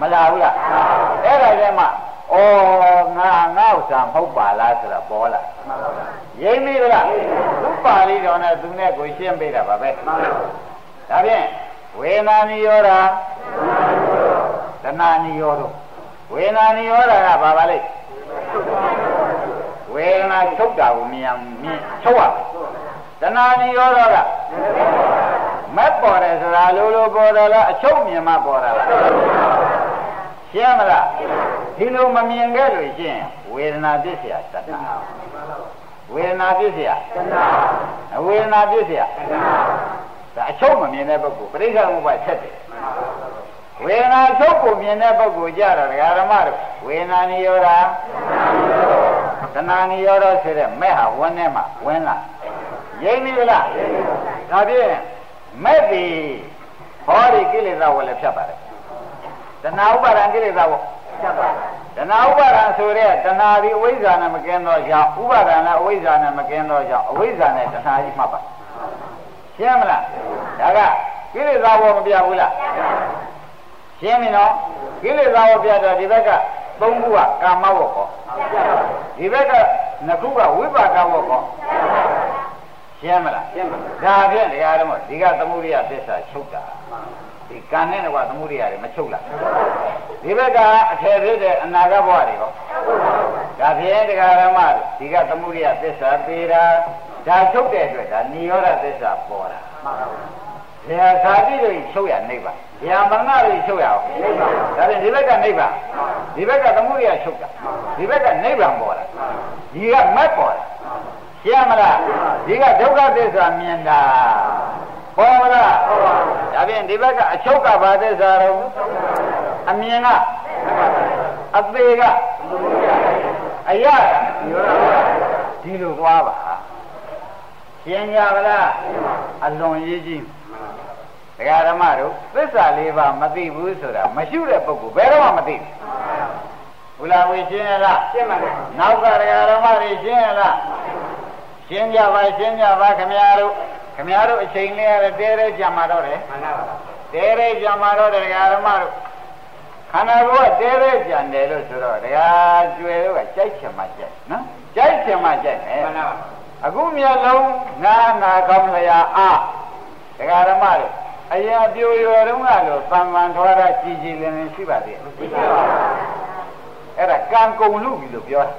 Speaker 2: မလာဘူးလားအဲ့ဒါကျမှဩငါငါဥစ္စာမဟုတ်ပါလားဆိုတာပေါ်လာရိမ့်ပြီလားသူပါဠိတော်နဲ့သူနဲ့ကိုရှင်းပေးတာပါပဲဒါဖြင့်ဝေနာနိယောဓာတဏှာနိယောဓဝေနာနိယောဓာကဘာပါလဲဝေဒနာချုပ်တာကိုမြင်မြင်ချုပ်ရတဏှာနိယောဓက မက်ပေါ်တယ်ဆိုတာလိုလိုပေါ်တယ်လားအချုပ်မြင်မှပေါ်တာလားရှင်းမလားဒီလိုမမြင်ခဲ့လို့ရှင်းဝေဒနာပြစ်เสียတဏှာဝေဒနာပြစ်เสียတဏှာဝေဒနာပြစ်เสียတဏှာဒါအချုပ်မမြင်တဲ့ပုဂ္ဂိုလ်ပရိစ္ဆေသမုပ္ပါဆက်တယ်ဝေဒနာချုပ်ကိုမြင်တဲ့ပုဂ္ဂိုလ်ကြတော့ဒကာဓမ္မတို့ဝေဒနာနိရောဓတဏှာနိရောဓဆိုတဲ့မဲ့ဟာဝန်းထဲမှာဝင်လာရိမ့်ပြီလားဒါဖြင့် မဲ့ပြီဟောဒီကိလေသာဝယ်လည်းဖြတ်ပါတယ်တဏှာဥပါဒံကိလေသာဝဖြတ်ပါတယ်တဏှာဥပါဒံဆိုတဲ့တဏှာဒီအဝိဇ္ဇာနဲ့မကင်းတော့ကြောင့်ဥပါဒံနဲ့အဝိဇ္ဇာနဲ့မကင်းတော့ကြောင့်အဝိဇ္ဇာနဲ့တဏှာကြီးမှတ်ပါရှင်းမလားဒါကကိလေသာဝမပြဘူးလားရှင်းပြီနော်ကိလေသာဝပြတော့ဒီဘက်ကသုံးခုကကာမဝတ်ကောဒီဘက်ကနှစ်ခုကဝိပါကဝတ်ကော ရှင်းမလားရှင်းပါဒါဖြင့်တရားတော်ဒီကသမုဒိယသစ္စာချုပ်တာဒီကံနဲ့ကွာသမုဒိယတွေမချုပ်လားဒီဘက်ကအထယ်ဖြစ်တဲ့အနာဂတ်ဘဝတွေကောဒါဖြင့်တရားဓမ္မဒီကသမုဒိယသစ္စာပေတာဒါချုပ်တဲ့အတွက်ဒါနိရောဓသစ္စာပေါ်တာမှန်ပါဘူး။ဇာသာတိတွေချုပ်ရနိဗ္ဗာန်။ဇာမငါတွေချုပ်ရအောင်နိဗ္ဗာန်။ဒါဖြင့်ဒီဘက်ကနိဗ္ဗာန်။ဒီဘက်ကသမုဒိယချုပ်တာ။ဒီဘက်ကနိဗ္ဗာန်ပေါ်တာ။ဒီကမက်ပေါ်တာ။ ရှင်းမလား။ဒီကဒုက္ခသစ္စာမြင်တာ။ပေါ်မလား။ဒါဖြင့်ဒီဘက်ကအချုပ်ကဘာသစ္စာတော့အမြင်ကအသေးကအရကဒီလိုသွားပါရှင်းကြပါလားအလွန်ရေးကြီးဒကာဓမ္မတို့သစ္စာလေးပါမသိဘူးဆိုတာမရှိတဲ့ပုဂ္ဂိုလ်ဘယ်တော့မှမသိဘူးဘုလားဝေရှင်းရလားရှင်းပါပြီနောက်ကဒကာဓမ္မတွေရှင်းရလား ရှင်းကြပါရှင်းကြပါခမရတို့ခမရတို့အချိန်လေးရတယ်တဲတဲကြံမာတော့တယ်မှန်ပါပါတဲတဲကြံမာတော့တယ်ဓမ္မတို့ခန္ဓာကိုယ်ကတဲတဲကြံတယ်လို့ဆိုတော့တရားကျွယ်တော့ကကြိုက်ချင်မှကြိုက်နော်ကြိုက်ချင်မှကြိုက်မယ်မှန်ပါပါအခုမျက်လုံးနာနာကောင်းလျာအာဒကာရမတို့အရာပြိုရွယ်တုန်းကလို့ပန်ပန်ထွားတာကြည်ကြည်လင်လင်ရှိပါသေးရဲ့ရှိပါပါ အဲ့ဒါကံကုန်လူပြီလို့ပြောတာ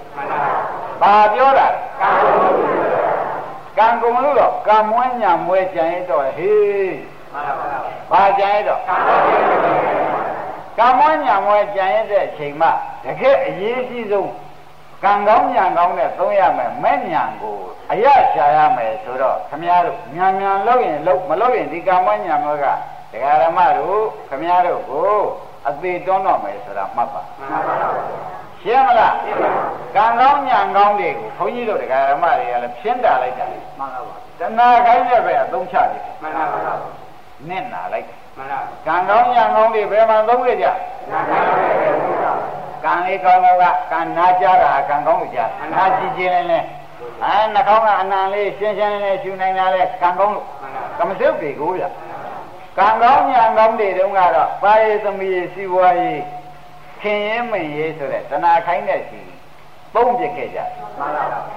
Speaker 2: ဘာပြောတာကံကုန်လူကံကုန်လူတော့ကံမွဲညာမွဲကြံရတော့ဟေးဘာကြံရတော့ကံမွဲညာမွဲကြံရတဲ့အချိန်မှတကယ်အရေးကြီးဆုံးကံကောင်းညာကောင်းနဲ့သုံးရမယ်မဲ့ညာကိုအရရှာရမယ်ဆိုတော့ခမည်းတော်ညာညာလုပ်ရင်လုပ်မလုပ်ရင်ဒီကံမညာမကဒကာရမတို့ခမည်းတော်ကို အသေးတွန်းတော့မယ်ဆိုတာမှတ်ပါရှင်းမလားကံကောင်းညာကောင်းတွေကိုခွန်ကြီးတို့ဒကာရမတွေကလည်းဖြင်းတာလိုက်တာမှန်ပါပါတဏှာခိုင်းတဲ့ပဲအသုံးချတယ်မှန်ပါပါနင့်နာလိုက်မှန်ပါကံကောင်းညာကောင်းတွေဘယ်မှာသုံးကြကြကံလေးကောင်းကောင်းကကံနာကြတာကံကောင်းလို့ကြနာကြည့်ခြင်းလည်းအဲနှာခေါင်းကအနံလေးရှင်းရှင်းလေးရှူနိုင်တာလဲကံကောင်းလို့ကမစုပ်တွေကိုရ ကံကောင်းညာကောင်းတွေတုန်းကတော့ပါရသမီးစီဝါရေးခင်ရင်မင်ရေးဆိုတဲ့တဏှာခိုင်းတဲ့စီပုံပြစ်ခဲ့ကြ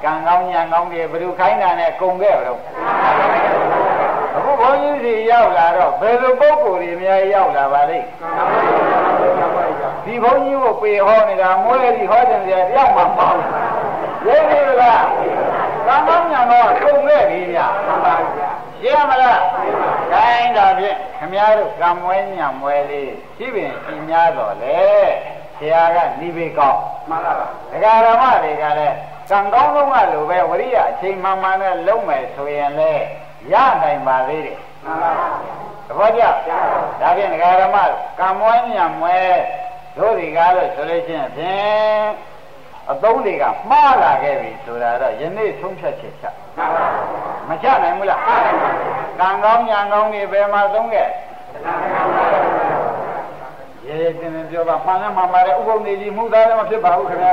Speaker 2: ကံကောင်းညာကောင်းတွေဘယ်သူခိုင်းတာနဲ့ကုံခဲ့တော့အခုဘုန်းကြီးစီရောက်လာတော့ဘယ်လိုပုံကိုယ်တွေအများရောက်လာပါလိမ့်ဒီဘုန်းကြီးကိုပေဟောနေတာမွဲဒီဟောတယ်တရားတယောက်မှမပေါ့ရိပ်နေလားကံကောင်းညာတော့ကုန်ခဲ့ပြီဗျာမှန်ပါဗျာရှင်းမလား ခိုင်းတာဖြင့်ခမည်းတော်ကံမွဲညာမွဲလေးရှိပင်ရှင်များတော်လေဆရာကနိဗ္ဗေကောင်းမှန်ပါပါဒကာရမတွေကလည်းကံကောင်းလုံးကလိုပဲဝရိယအချိန်မှန်မှန်နဲ့လုံးမယ်ဆိုရင်လေရနိုင်ပါသေးတယ်မှန်ပါပါသဘောကျဒါဖြင့်ဒကာရမကံမွဲညာမွဲတို့ဒီကားလို့ဆိုလို့ရှိရင်ဖြင့်အသုံးတွေကမှားလာခဲ့ပြီဆိုတာတော့ယနေ့ဆုံးဖြတ်ချက်ချ မချနိုင်ဘူးလားကံကောင်းညာကောင်းတွေဘယ်မှာသုံးခဲ့ရေရေတင်တင်ပြောပါမှန်လည်းမှန်ပါတယ်ဥပုံနေကြီးမှုသားလည်းမဖြစ်ပါဘူးခင်ဗျာ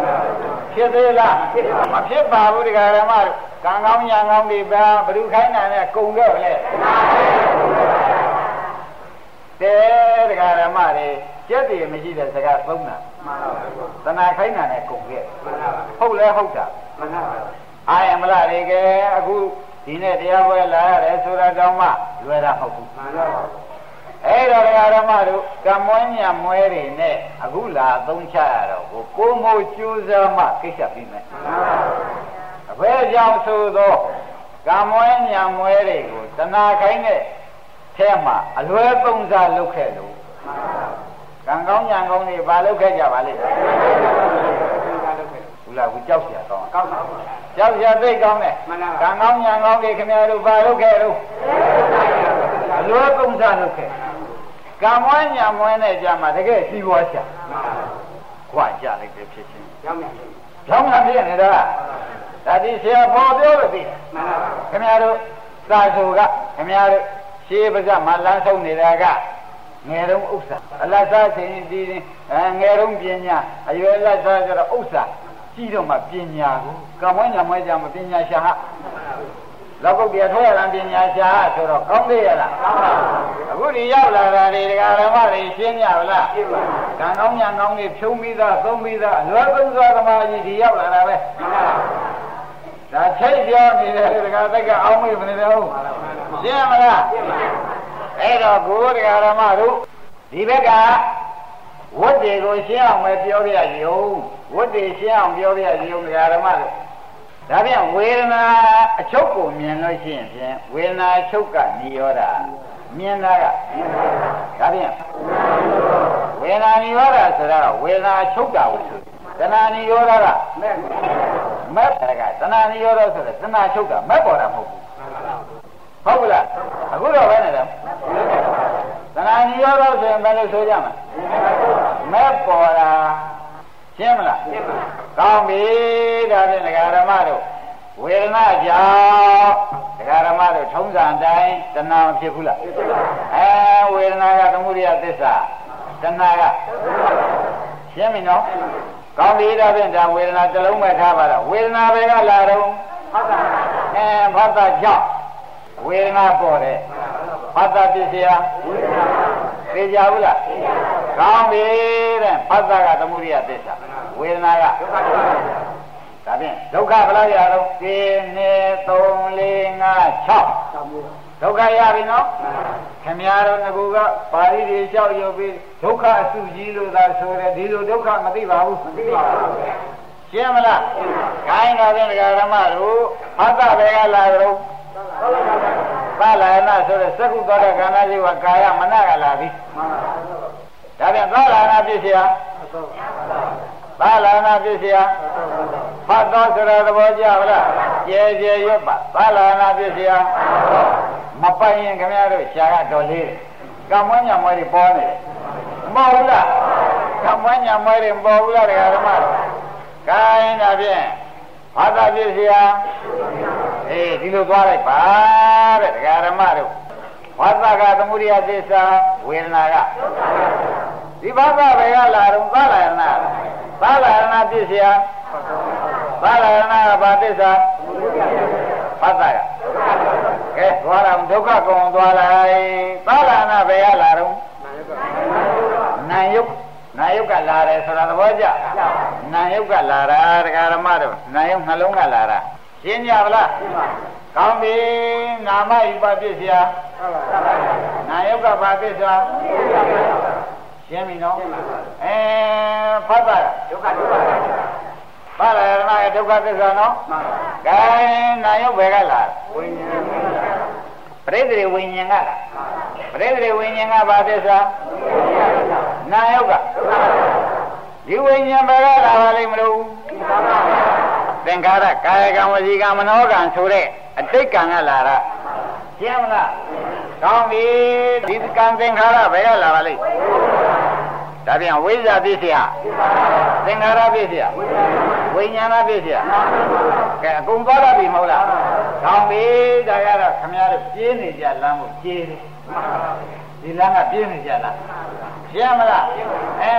Speaker 2: ဖြစ်သေးလားမဖြစ်ပါဘူးဒီကရမတို့ကံကောင်းညာကောင်းတွေဘာဘ누구ခိုင်းတာနဲ့ကုံတော့လေတဲဒီကရမတွေကျက်တည်းမရှိတဲ့စကားသုံးတာတဏှာခိုင်းတာနဲ့ကုန်ခဲ့ဟုတ်လဲဟုတ်တာ အာရမလားလေကဲအခုဒီနေ့တရားပွဲလာရတယ်ဆိုတာတောင်မှလွယ်တာမဟုတ်ဘူးအဲ့တော့ဓမ္မတို့ကံမွေးညံမွဲတွေနဲ့အခုလာသုံးချရတော့ကိုကိုမို့ကျိုးစားမှကိစ္စပြီးမယ်အဘယ်ကြောင့်ဆိုသောကံမွေးညံမွဲတွေကိုတဏှာခိုင်းတဲ့ထဲမှာအလွဲသုံးစားလုပ်ခဲ့လို့ကံကောင်းညံကောင်းတွေဘာလုပ်ခဲ့ကြပါလိမ့် ဘူးလားဘူးကြောက်เสียကောင်းကောင်းပါဘူးကြောက်เสียသိကောင်းတယ်ကံကောင်းညံကောင်းတွေခင်ဗျားတို့ဘာလုပ်ခဲ့လို့အလွဲသုံးစားလုပ်ခဲ့ကံမွဲညံမွဲနဲ့ကြမှာတကယ်စီးပွားချခွာကြလိုက်တယ်ဖြစ်ချင်းကြောင်းမြန်ကြောင်းမြန်ဖြစ်နေတာဒါဒီဆရာပေါ်ပြောလို့သိခင်ဗျားတို့သာဆိုကခင်ဗျားတို့ရှေးပါးစပ်မှာလမ်းဆုံးနေတာကငယ်တုန်းဥစ္စာအလတ်စားခြင်းဒီအဲငယ်တုန်းပညာအရွယ်လက်စားကျတော့ဥစ္စာ ကြီးတော့မှပညာကိုကံမွေးညာမွေးကြမှာပညာရှာဟလောက်ကုတ်ပြထွက်ရလံပညာရှာဟဆိုတော့ကောင်းသေးရလားကောင်းပါဘူးအခုဒီရောက်လာတာတွေဒကာဓမ္မတွေရှင်းကြဗလားရှင်းပါဘူးကံကောင်းညာကောင်းတွေဖြုံးပြီးသားသုံးပြီးသားအလွယ်သုံးစွာသမားကြီးဒီရောက်လာတာပဲမှန်ပါဘူးဒါချိတ်ပြောနေတယ်ဒကာသက်ကအောင်းမေ့မနေတယ်ဟုတ်ရှင်းမလားရှင်းပါအဲ့တော့ကိုယ်တရားဓမ္မတို့ဒီဘက်က ဝတ်တွေကိုရှင်းအောင်ပဲပြောပြရုံဝတ်တွေရှင်းအောင်ပြောပြရုံဓမ္မလို့ဒါပြန်ဝေဒနာအချုပ်ကိုမြင်လို့ရှိရင်ဖြင့်ဝေဒနာအချုပ်ကနိရောဓမြင်တာကဒါပြန်ဝေဒနာနိရောဓဆိုတာဝေဒနာချုပ်တာကိုတဏှာနိရောဓကမက်ပါကတဏှာနိရောဓဆိုတာတဏှာချုပ်တာမက်ပေါ်တာမဟုတ်ဘူးဟုတ်ဘူးလားအခုတော့ဘယ်နဲ့လဲ ဏ္ဍာန်ရောတော့ဆိုရင်ဘယ်လိုဆိုကြမလဲမဲ့ပေါ်တာရှင်းမလားရှင်းပါကောင်းပြီဒါဖြင့်ဒကာရမတို့ဝေဒနာကြောင့်ဒကာရမတို့ထုံးစံတိုင်းတဏှာမဖြစ်ဘူးလားအဲဝေဒနာကသမုဒိယသစ္စာတဏှာကရှင်းပြီနော်ကောင်းပြီဒါဖြင့်ဒါဝေဒနာတစ်လုံးပဲထားပါတော့ဝေဒနာပဲကလာတော့ဟုတ်ပါအဲဘာသာကြောင့် ဝေဒနာပေါ်တယ်ဖတ်တာပစ္စယသိကြဘူးလားကောင်းပြီတဲ့ဖတ်တာကသမုဒိယသစ္စာဝေဒနာကဒါဖြင့်ဒုက္ခဘယ်လောက်ရတော့1 2 3 4 5 6ဒုက္ခရပြီနော်ခင်ဗျားတို့ငကူကပါဠိတွေလျှောက်ရုပ်ပြီးဒုက္ခအစုကြီးလို့သာဆိုတယ်ဒီလိုဒုက္ခမသိပါဘူးမသိပါဘူးရှင်းမလားခိုင်းတော်တဲ့ဓမ္မတို့ဖတ်တာပဲကလာတော့ သလာယနာဆိုတဲ့သက္ကုသောတာခန္ဓာကြီးကကာယမနကလာပြီဒါပြန်သလာယနာပြည့်စရာသလာယနာပြည့်စရာဖတ်တော်ဆိုတဲ့သဘောကျဗလားကျဲကျဲရွတ်ပါသလာယနာပြည့်စရာမပိုင်ရင်ခင်ဗျားတို့ရှားကတော့လေးကံမွန်းညမွဲတွေပေါ်နေတယ်မဟုတ်ဘူးလားကံမွန်းညမွဲတွေပေါ်ဘူးလားဓမ္မတို့ကိုင်းဒါဖြင့်ဘာသာပြည့်စရာ အေးဒီလိုသွားလိုက်ပါတဲ့ဒကာရမတို့ဝါသကသမုဒိယသစ္စာဝေဒနာကဒီဘာသာပဲကလာတော့သာလယနာသာလယနာပြည့်စရာသာလယနာကဘာသစ္စာဘာသာကကဲသွားလာဒုက္ခကုံသွားလိုက်သာလယနာပဲကလာတော့နာယုတ်နာယုတ်ကလာတယ်ဆိုတာသဘောကျနာယုတ်ကလာတာဒကာရမတို့နာယုတ်နှလုံးကလာတာ ရှင်းကြပါလားကောင်းပြီနာမယူပါပြည့်စရာနာယုတ်ကဘာပြည့်စရာရှင်းပြီနော်အဲဖတ်တာဒုက္ခဒုက္ခဘာလဲရဏရဲ့ဒုက္ခသစ္စာနော်ကဲနာယုတ်ဘယ်ကလာဝိညာဉ်ပရိသေဝိညာဉ်ကလားပရိသေဝိညာဉ်ကဘာသစ္စာနာယုတ်ကဒီဝိညာဉ်ဘယ်ကလာပါလိမ့်မလို့ သင်္ခါရကာယကံဝစီကံမနောကံဆိုတဲ့အတိတ်ကံကလာတာရှင်းမလားကောင်းပြီဒီကံသင်္ခါရဘယ်ကလာပါလိမ့်ဒါပြန်ဝိဇ္ဇာပြည့်စရာသင်္ခါရပြည့်စရာဝိညာဏပြည့်စရာကဲအကုန်သွားရပြီမဟုတ်လားကောင်းပြီဒါရတော့ခမရတို့ပြင်းနေကြလမ်းကိုကျေးတယ် ဒီလမ်းကပြင်းနေကြလားရှင်းမလားအဲ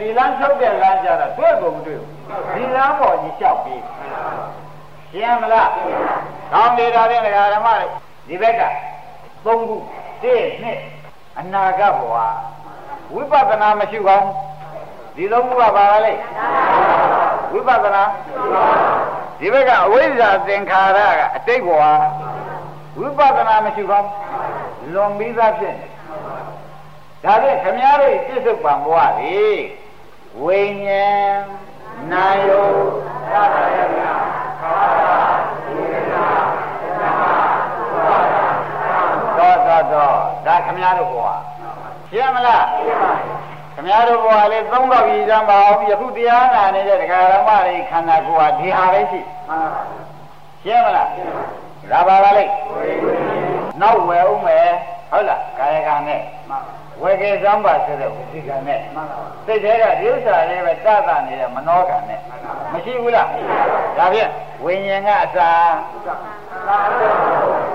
Speaker 2: ဒီလမ်းထုတ်တဲ့လမ်းကြတော့တွေ့ကုန်မတွေ့ဘူးဒီလမ်းပေါ်ကြီးလျှောက်ပြီးရှင်းမလားကောင်းနေတာတဲ့ဓမ္မတွေဒီဘက်ကသုံးခုတစ်နှစ်အနာဂတ်ဘဝဝိပဿနာမရှိကောင်းဒီသုံးခုကပါပါလေဝိပဿနာဒီဘက်ကအဝိဇ္ဇာသင်္ခါရကအတိတ်ဘဝဝိပဿနာမရှိကောင်းလွန်ပြီးသားဖြစ်နေ ဒါဖြင့်ခမည်းတော်ပြစ္ဆုတ်ပံဘဝလေဝိညာဉ်နာယုသတ္တယနာခါရဝိညာသောသောသောဒါခမည်းတော်ဘဝရှင်းမလားရှင်းပါပြီခမည်းတော်ဘဝလေးသုံးတော့ပြည်စမ်းပါအောင်ယခုတရားနာနေတဲ့တရားဓမ္မတွေခန္ဓာကိုယ်ဟာဒီဟာပဲရှိရှင်းမလားဒါပါပါလိမ့်နောက်ဝယ်ဦးမယ် ဟုတ်လားကာယကံနဲ့ဝေကေသံပါဆိုတဲ့ဝစီကံနဲ့စိတ်ထဲကဒီဥစ္စာလေးပဲတတ်တာနေတဲ့မနောကံနဲ့မရှိဘူးလားဒါဖြင့်ဝိညာဉ်ကအစာ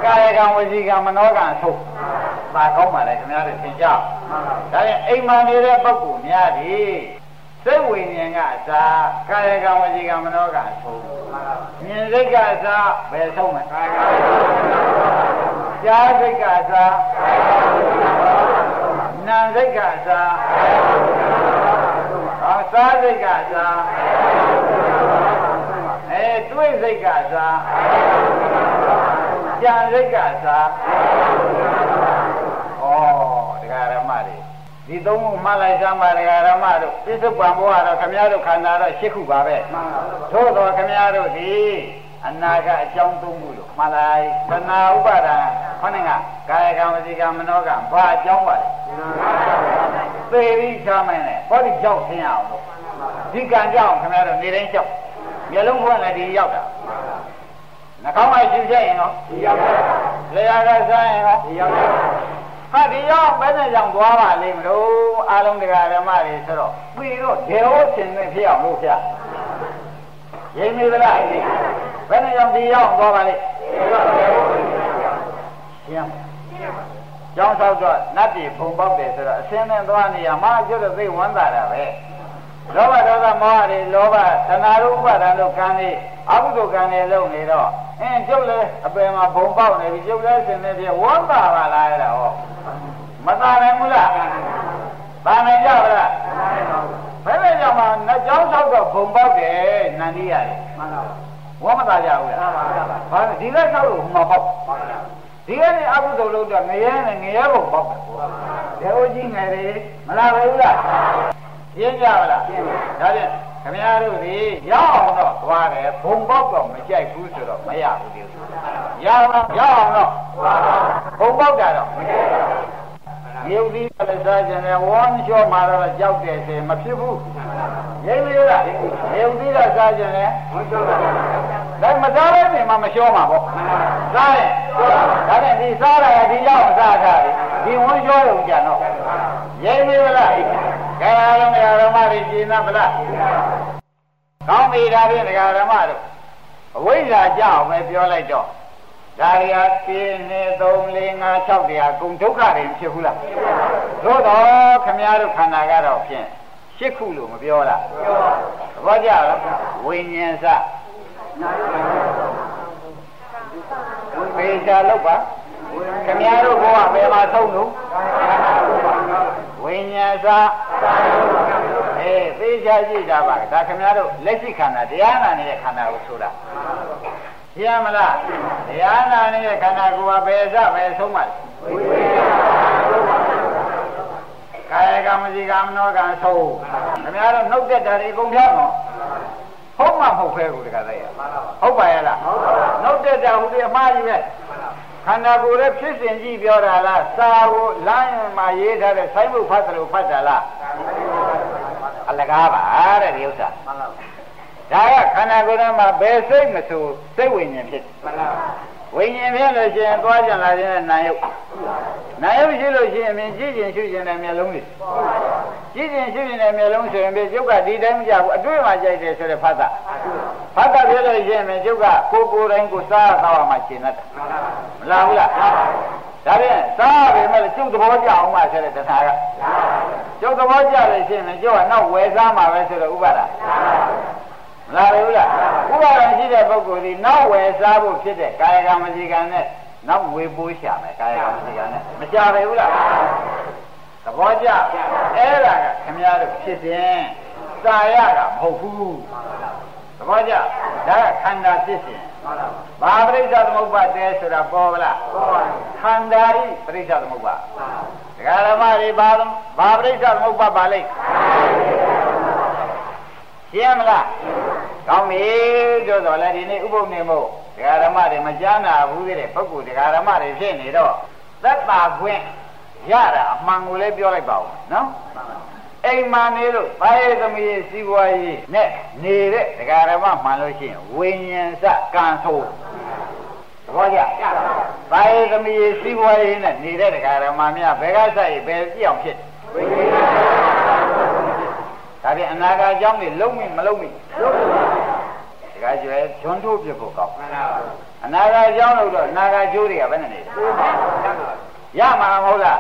Speaker 2: ကာယကံဝစီကံမနောကံအထုတ်ပါကောင်းပါလေခင်ဗျားတို့သင်ကြဒါဖြင့်အိမ်မှာနေတဲ့ပုဂ္ဂိုလ်များဒီစိတ်ဝိညာဉ်ကအစာကာယကံဝစီကံမနောကံအထုတ်မြင်စိတ်ကအစာဘယ်ဆုံးမလဲ ကာယကံကြားစိတ်ကအစာနာစိတ်ကအစာအာသာစိတ်ကအစာအဲတွေးစိတ်ကအစာကြံစိတ်ကအစာဩတရားဓမ္မတွေဒီသုံးခုမှတ်လိုက်စမ်းပါတရားဓမ္မတို့ပြစ္ဆုတ်ပံဘောကတော့ခမည်းတော်ခန္ဓာတော့ရှစ်ခုပါပဲသို့တော်ခမည်းတော်ဒီ အနာကအကြောင်းသုံးခုလို့မှတ်လိုက်သနာဥပါဒံခေါင်းကကာယကံဝစီကံမနောကံဘာအကြောင်းပါလဲသေပြီးချမ်းမယ်နဲ့ဟောဒီကြောက်ဆင်းရအောင်လို့ဒီကံကြောင့်ခင်ဗျားတို့နေတိုင်းကြောက်မျက်လုံးဖွင့်လိုက်ဒီရောက်တာနှာခေါင်းမှာရှူချက်ရင်ရောဒီရောက်တာလျှာကစားရင်ရောဒီရောက်တာဟာဒီရောက်ဘယ်နဲ့ကြောင့်သွားပါလိမ့်မလို့အာလုံးတရားဓမ္မတွေဆိုတော့ပြီးတော့ဒေဟောဆင်းနေဖြစ်အောင်လို့ဖျား ရိမ့်မိသလားဘယ်နဲ့ကြောင့်ဒီရောက်သွားပါလိမ့်ရှင်းကျောင်းဆောက်တော့နတ်ပြည်ဖုံပေါက်တယ်ဆိုတော့အစင်းနဲ့သွားနေရမှာကျွတ်တော့သိဝမ်းသာတာပဲလောဘဒေါသမောဟတွေလောဘသနာရုပ်ဥပါဒံတို့ကံတွေအကုသိုလ်ကံတွေလုပ်နေတော့အင်းကျုပ်လည်းအပယ်မှာဖုံပေါက်နေပြီကျုပ်လည်းစင်နေပြီဝမ်းသာပါလားအဲ့ဒါဟောမသာနိုင်ဘူးလား သာနိုင်ကြပါလားဘယ်နဲ့ကြောင့်မှနတ်ကျောင်းဆောက်တော့ဖုံပေါက်တယ်နန္ဒီရတယ်မှန်ပါပါဝမ်းမသာကြဘူးလားဘာလဲဒီလက်ဆောက်လို့ဟိုမှာပေါက်ဒီကနေ့အကုသိုလ်လုပ်တော့ငရဲနဲ့ငရဲဘုံပေါက်တယ်ဒေဝကြီးငယ်တွေမလာဘူးလားရှင်းကြပါလားရှင်းပါဒါဖြင့်ခမည်းတော်ဒီရောက်အောင်တော့သွားတယ်ဘုံပေါက်တော့မကြိုက်ဘူးဆိုတော့မရဘူးဒီရအောင်တော့ရောက်အောင်တော့ဘုံပေါက်တာတော့မကြိုက်ဘူး ရုပ်သီးလည်းစားခြင်းနဲ့ဝမ်းလျှောမှာတော့ကြောက်တယ်ဆိုမဖြစ်ဘူးရိပ်ရလားရုပ်သီးကစားခြင်းနဲ့ဝမ်းလျှောတာဒါမစားတဲ့ပြင်မှာမလျှောမှာပေါ့စားရင်ဒါနဲ့ဒီစားရဒီရောက်စားတာဒီဝမ်းလျှောရုံကြတော့ရိပ်ရလားကဲအားလုံးဓမ္မတွေရှင်းသဗလားကောင်းပြီဒါဖြင့်ဓမ္မတို့အဝိဇ္ဇာကြောင့်ပဲပြောလိုက်တော့ ဒါရီယာပြင်းနေ3 4 5 6တရားကုံဒုက္ခတွေဖြစ်ဘူးလားသို့တော့ခမည်းတော်ခန္ဓာကတော့ဖြင့်ရှစ်ခုလို့မပြောလားပြောပါသဘောကျလားဝိညာဉ်စပေချာလောက်ပါခမည်းတော်ဘဝဘယ်မှာဆုံးလို့ဝိညာဉ်စအေးသေချာကြည့်ကြပါဒါခမည်းတော်လက်ရှိခန္ဓာတရားနာနေတဲ့ခန္ဓာကိုဆိုတာ ရှင်းမလားတရားနာနေတဲ့ခန္ဓာကိုယ်ကဘယ်စဘယ်ဆုံးမလဲကာယကံမစီကံမနောကံသုံးခင်ဗျားတို့နှုတ်သက်တာတွေအကုန်ဖြတ်တော့ဟုတ်မှမဟုတ်ဖဲကိုတခါတည်းဟုတ်ပါရဲ့လားနှုတ်သက်တာဟိုဒီအမှားကြီးပဲခန္ဓာကိုယ်ရဲ့ဖြစ်စဉ်ကြည့်ပြောတာလားစာကိုလမ်းမှာရေးထားတဲ့ဆိုင်းဘုတ်ဖတ်တယ်လို့ဖတ်တာလားအလကားပါတဲ့ဒီဥစ္စာမှန်ပါ ဒါကခန္ဓာကိုယ်ထဲမှာဘယ်စိတ်မဆိုစိတ်ဝိညာဉ်ဖြစ်မှန်ပါဝိညာဉ်ဖြစ်လို့ရှိရင်သွားကြလာခြင်းနဲ့နာယုတ်နာယုတ်ရှိလို့ရှိရင်မြင်ကြည့်ခြင်းရှုခြင်းနဲ့မျက်လုံးလေးကြည့်ခြင်းရှုခြင်းနဲ့မျက်လုံးဆိုရင်ပြကျုပ်ကဒီတိုင်းမကြဘူးအတွေ့မှာကြိုက်တယ်ဆိုတဲ့ဖတ်တာဖတ်တာဖြစ်လို့ရှိရင်ကျုပ်ကကိုကိုယ်တိုင်းကိုစားတော့မှရှင်းတတ်တယ်မလားဘူးလားဒါဖြင့်စားပေမဲ့ကျုပ်သဘောကျအောင်မှဆိုတဲ့တဏှာကကျုပ်သဘောကျလို့ရှိရင်ကျုပ်ကနောက်ဝယ်စားမှာပဲဆိုတော့ဥပါဒ မလားဘူးလားဥပါဒံရှိတဲ့ပုဂ္ဂိုလ်ဒီနောက်ဝယ်စားဖို့ဖြစ်တဲ့ကာယကံမစီကံနဲ့နောက်ဝေပိုးရှာမယ်ကာယကံမစီကံနဲ့မရှာပဲဘူးလားသဘောကျအဲ့ဒါကခင်ဗျားတို့ဖြစ်စဉ်စာရတာမဟုတ်ဘူးသဘောကျဒါကခန္ဓာဖြစ်စဉ်ဘာပရိစ္ဆသမုပ္ပါတဲဆိုတာပေါ်ဗလားခန္ဓာဤပရိစ္ဆသမုပ္ပါဒကာဓမ္မတွေဘာဘာပရိစ္ဆသမုပ္ပါပါလိမ့်ရှင်းမလား ကောင်းပြီပြောတော့လေဒီနေ့ဥပုပ်နေမို့ဒကာဓမ္မတွေမကြားနာဘူးသေးတဲ့ပုဂ္ဂိုလ်ဒကာဓမ္မတွေဖြစ်နေတော့သက်တာခွင့်ရတာအမှန်ကိုလည်းပြောလိုက်ပါဦးနော်အိမ်မှာနေလို့ဘာရဲ့သမီးရဲ့စီးပွားရေးနဲ့နေတဲ့ဒကာရမမှန်လို့ရှိရင်ဝိညာဉ်စကံဆိုးသဘောကျဘာရဲ့သမီးရဲ့စီးပွားရေးနဲ့နေတဲ့ဒကာရမများဘယ်ကဆိုင်ဘယ်ပြအောင်ဖြစ်ဝိညာဉ်ဒါပြန်အနာဂတ်အကြောင်းတွေလုံးမိမလုံးမိလုံးဒ ကာကျွဲဂျွန်းထိုးပြဖို့ကောင်းအနာဂတ်အကြောင်းလို့တော့အနာဂတ်ကျိုးတွေကဘယ်နဲ့နေရမှာမဟုတ်လား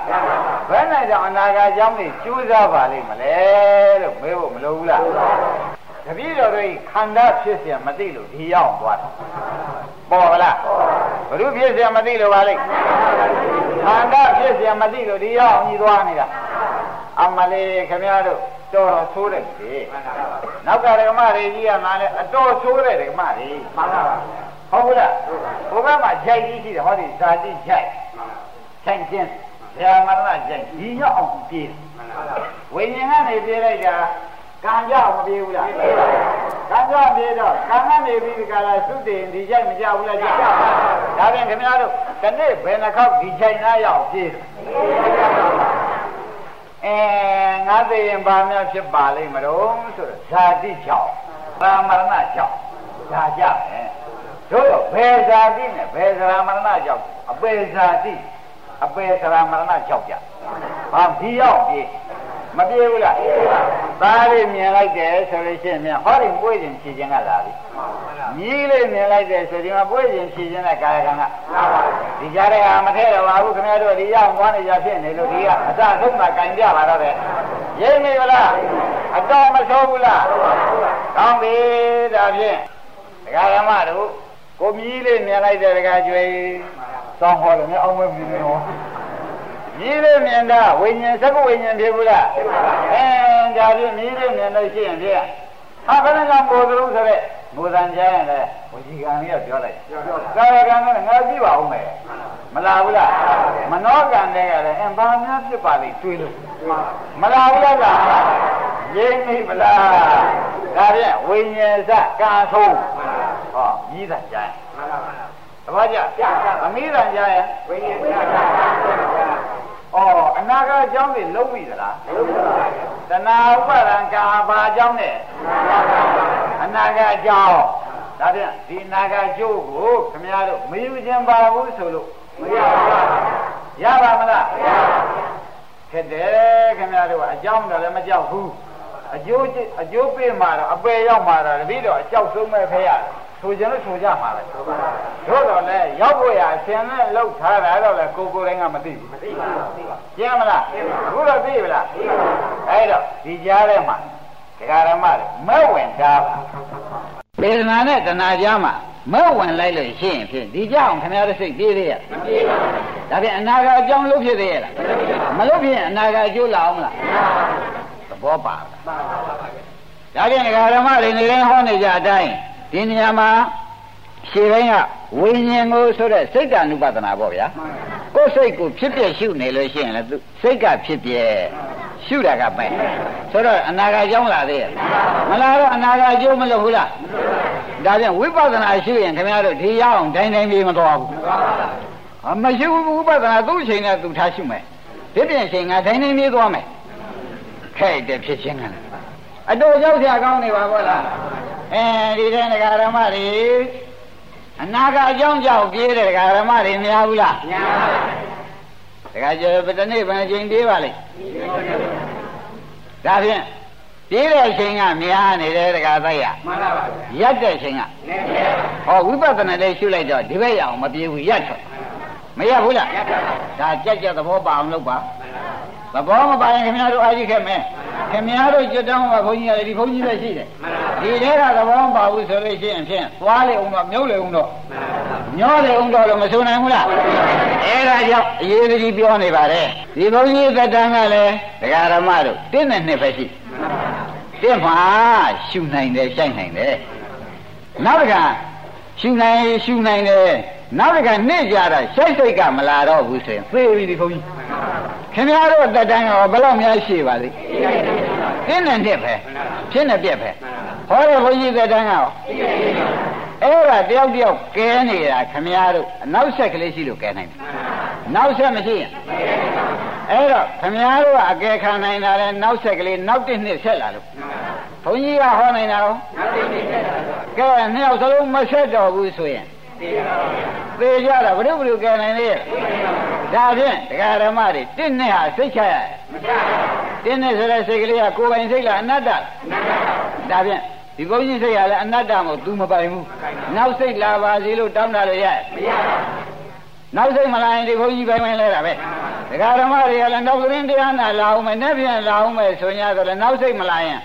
Speaker 2: ဘယ်နဲ့ကြောင့်အနာဂတ်အကြောင်းတွေကျိုးစားပါလိမ့်မလဲလို့မေးဖို့မလိုဘူးလားတပည့်တော်တို့ခန္ဓာဖြစ်เสียမသိလို့ဒီရောက်သွားတယ်ပေါ်လားဘုရုဖြစ်เสียမသိလို့ပါလိမ့်ခန္ဓာဖြစ်เสียမသိလို့ဒီရောက်ညီသွားနေတာ အမလေးခင်ဗျားတို့တော်တော်ဆိုးတယ်လေနောက်ကဓမ္မတွေကြီးကငါလည်းအတော်ဆိုးတဲ့ဓမ္မတွေမှန်ပါပါဟုတ်ဘူးလားဘုရားမှာဂျိုက်ကြီးရှိတယ်ဟောဒီဇာတိဂျိုက်ခြိုက်ခြင်းဇာမရဏဂျိုက်ဒီရောက်အောင်ပြေးဝိညာဉ်ကနေပြေးလိုက်တာကံကြောက်မပြေးဘူးလားကံကြောက်ပြေးတော့ကံကနေပြီးဒီကလာသုတေဒီဂျိုက်မကြောက်ဘူးလားကြောက်ဒါပြန်ခင်ဗျားတို့ဒီနေ့ဘယ်နှခေါက်ဒီဂျိုက်နားရောက်ပြေး အဲငါသိရင်ဘာများဖြစ်ပါလိမ့်မလို့ဆိုတော့ဇာတိကြောင့်သာမရဏကြောင့်ဒါကြမယ်တို့တော့ဘယ်ဇာတိနဲ့ဘယ်ဇရာမရဏကြောင့်အပေဇာတိအပေဇရာမရဏကြောင့်ကြဘာဒီရောက်ပြေး မပြေဘူးလားသားလေးမြင်လိုက်တယ်ဆိုလို့ရှိရင်မြင်ဟောဒီပွေးခြင်းဖြည်ခြင်းကလာပြီမြည်လေးမြင်လိုက်တယ်ဆိုဒီမှာပွေးခြင်းဖြည်ခြင်းနဲ့ကာယကံကဒီကြားတဲ့ဟာမထဲတော့ပါဘူးခင်ဗျားတို့ဒီရောက်သွားနေကြဖြစ်နေလို့ဒီကအစဆုံးမှကင်ပြပါတော့တယ်ရိပ်မိဗလားအတော်မဆိုးဘူးလားကောင်းပြီဒါဖြင့်ဒကာရမတို့ကိုမြည်လေးမြင်လိုက်တဲ့ဒကာကျွေးသောင်းဟောတယ်မြောက်အောင်မမြင်နေတော့ မြည်လေးမြင်တာဝိညာဉ်သက္ကဝိညာဉ်ဖြစ်ဘူးလားအဲဒါဖြင့်မြည်လေးမြင်လို့ရှိရင်ဖြင့်ဟာဘယ်နဲ့ကြောင့်ကိုယ်သလုံးဆိုတဲ့ဘုဇံကျမ်းရင်လည်းဝစီကံလေးကပြောလိုက်ကာယကံကငါကြည့်ပါဦးမယ်မလာဘူးလားမနောကံတွေကလည်းအင်းဘာများဖြစ်ပါလိမ့်တွေးလို့မလာဘူးလားကရင်းနေမလားဒါဖြင့်ဝိညာဉ်စကံဆုံးဟောမြည်တံကျမ်းသဘောကျအမိတံကျမ်းဝိညာဉ်စကံ ဩအနာဂတ်အကြောင်းတွေလုံးပြီသလားလုံးပါပါတဏှာဥပါဒံကာဘာအကြောင်းနဲ့အနာဂတ်အကြောင်းဒါဖြင့်ဒီအနာဂတ်ကျိုးကိုခမည်းတော်မယူခြင်းပါဘူးဆိုလို့မရပါဘူးရပါမလားမရပါဘူးခက်တယ်ခမည်းတော်ကအကြောင်းတော့လည်းမကြောက်ဘူးအကျိုးအကျိုးပေးမှာတော့အပယ်ရောက်မှာတော့တပည့်တော်အကြောက်ဆုံးမဲ့ဖရတယ် ဆိုကြလို့ဆိုကြမှာပဲတို့တော့လေရောက်ဖို့ရအရှင်နဲ့လှုပ်ထားတာတော့လေကိုကိုတိုင်းကမသိဘူးမသိပါဘူးရှင်းမလားအခုတော့သိပြီလားအဲ့တော့ဒီကြားထဲမှာဒကာရမတွေမဲ့ဝင်တာပါပေဒနာနဲ့တဏှာကြားမှာမဲ့ဝင်လိုက်လို့ရှိရင်ဖြင့်ဒီကြောင်ခင်ဗျားတို့စိတ်ပြေးသေးရဲ့မပြေးပါဘူးဒါဖြင့်အနာဂတ်အကြောင်းလုပ်ဖြစ်သေးရဲ့လားမလုပ်ဖြစ်ရင်အနာဂတ်အကျိုးလာအောင်မလားသဘောပါလားဒါဖြင့်ဒကာရမတွေနေတိုင်းဟောနေကြအတိုင်း ဒီနေရာမှာရှင်းတိုင်းကဝိညာဉ်ကိုဆိုတဲ့စိတ်တ ानु ပဒနာပေါ့ဗျာကိုယ်စိတ်ကိုဖြစ်ပြရှုနေလို့ရှိရင်လည်းသူစိတ်ကဖြစ်ပြရှုတာကပဲဆိုတော့အနာဂတ်ကြောင်းလာသေးရဲ့မလာတော့အနာဂတ်အကျိုးမလုပ်ဘူးလားဒါပြန်ဝိပဿနာရှုရင်ခင်ဗျားတို့ဒီရအောင်တိုင်းတိုင်းပြေးမသွားဘူးအမရှိဘူးဝိပဿနာသူ့အချိန်နဲ့သူထားရှုမယ်ဒီပြင်ချိန်ကတိုင်းတိုင်းပြေးသွားမယ်ခဲ့တဲ့ဖြစ်ချင်းက အတူရောက်ကြကောင်းနေပါဘောလားအဲဒီတဲ့ငဃာရမတွေအနာကအကြောင်းကြောက်ပြေးတဲ့ငဃာရမတွေများဘူးလားများပါဘူးဒါကြပတနေ့ဗန်ချိန်ပြေးပါလိမ့်ဒါဖြင့်ပြေးတဲ့အချိန်ကများနေတယ်တခါသိရမှန်ပါပါရက်တဲ့အချိန်ကနေပါဟောဝိပဿနာလေးရှုလိုက်တော့ဒီဘက်ရအောင်မပြေးဘူးရက်ထွက်မရဘူးလားဒါကြက်ကြက်သဘောပါအောင်လုပ်ပါ သဘောမပါရင်ခင်ဗျားတို့အားကြီးခဲ့မယ်ခင်ဗျားတို့ကြွတောင်းမှာဘုန်းကြီးရတယ်ဒီဘုန်းကြီးပဲရှိတယ်ဒီထဲကသဘောမပါဘူးဆိုလို့ရှိရင်ဖြင့်သွားလေအောင်တော့မြုပ်လေအောင်တော့ညောလေအောင်တော့လို့မဆိုနိုင်ဘူးလားအဲဒါကြောင့်အရေးကြီးပြောနေပါတယ်ဒီဘုန်းကြီးသက်တမ်းကလည်းဒကာရမတို့တင်းနဲ့နှစ်ပဲရှိတင်းမှာရှုနိုင်တယ်ရှိုက်နိုင်တယ်နောက်တစ်ခါရှုနိုင်ရှုနိုင်တယ်နောက်တစ်ခါနှစ်ကြတာရှိုက်စိတ်ကမလာတော့ဘူးဆိုရင်သေပြီဒီဘုန်းကြီး ခင်ဗျားတို့သက်တမ်းကဘယ်လောက်များရှိပါလိမ့်တင်းနဲ့နှစ်ပဲဖြစ်နေပြက်ပဲဟောတဲ့ဘုန်းကြီးသက်တမ်းကရောအဲ့ဒါတယောက်တယောက်ကဲနေတာခမည်းတော်အနောက်ဆက်ကလေးရှိလို့ကဲနိုင်တယ်နောက်ဆက်မရှိရင်အဲ့တော့ခမည်းတော်ကအကဲခံနိုင်တာလဲနောက်ဆက်ကလေးနောက်တစ်နှစ်ဆက်လာလို့ဘုန်းကြီးကဟောနိုင်တာရောကဲနှစ်ယောက်စလုံးမဆက်တော့ဘူးဆိုရင် သေကြတာဘုရုဘုရုကဲနိုင်လေဒါဖြင့်ဒကာဓမ္မတွေတစ်နှစ်ဟာစိတ်ချရတင်းနဲ့ဆိုတဲ့စိတ်ကလေးကကိုယ်ပိုင်စိတ်လားအနတ္တဒါဖြင့်ဒီဘုန်းကြီးစိတ်ကလည်းအနတ္တမို့ तू မပိုင်ဘူးနောက်စိတ်လာပါစေလို့တောင်းတာလည်းရမရနောက်စိတ်မလာရင်ဒီဘုန်းကြီးပိုင်ပိုင်လဲတာပဲဒကာဓမ္မတွေကလည်းနောက်သတင်းတရားနာလာအောင်မယ်နဲ့ပြန်လာအောင်မယ်ဆိုညာဆိုလည်းနောက်စိတ်မလာရင်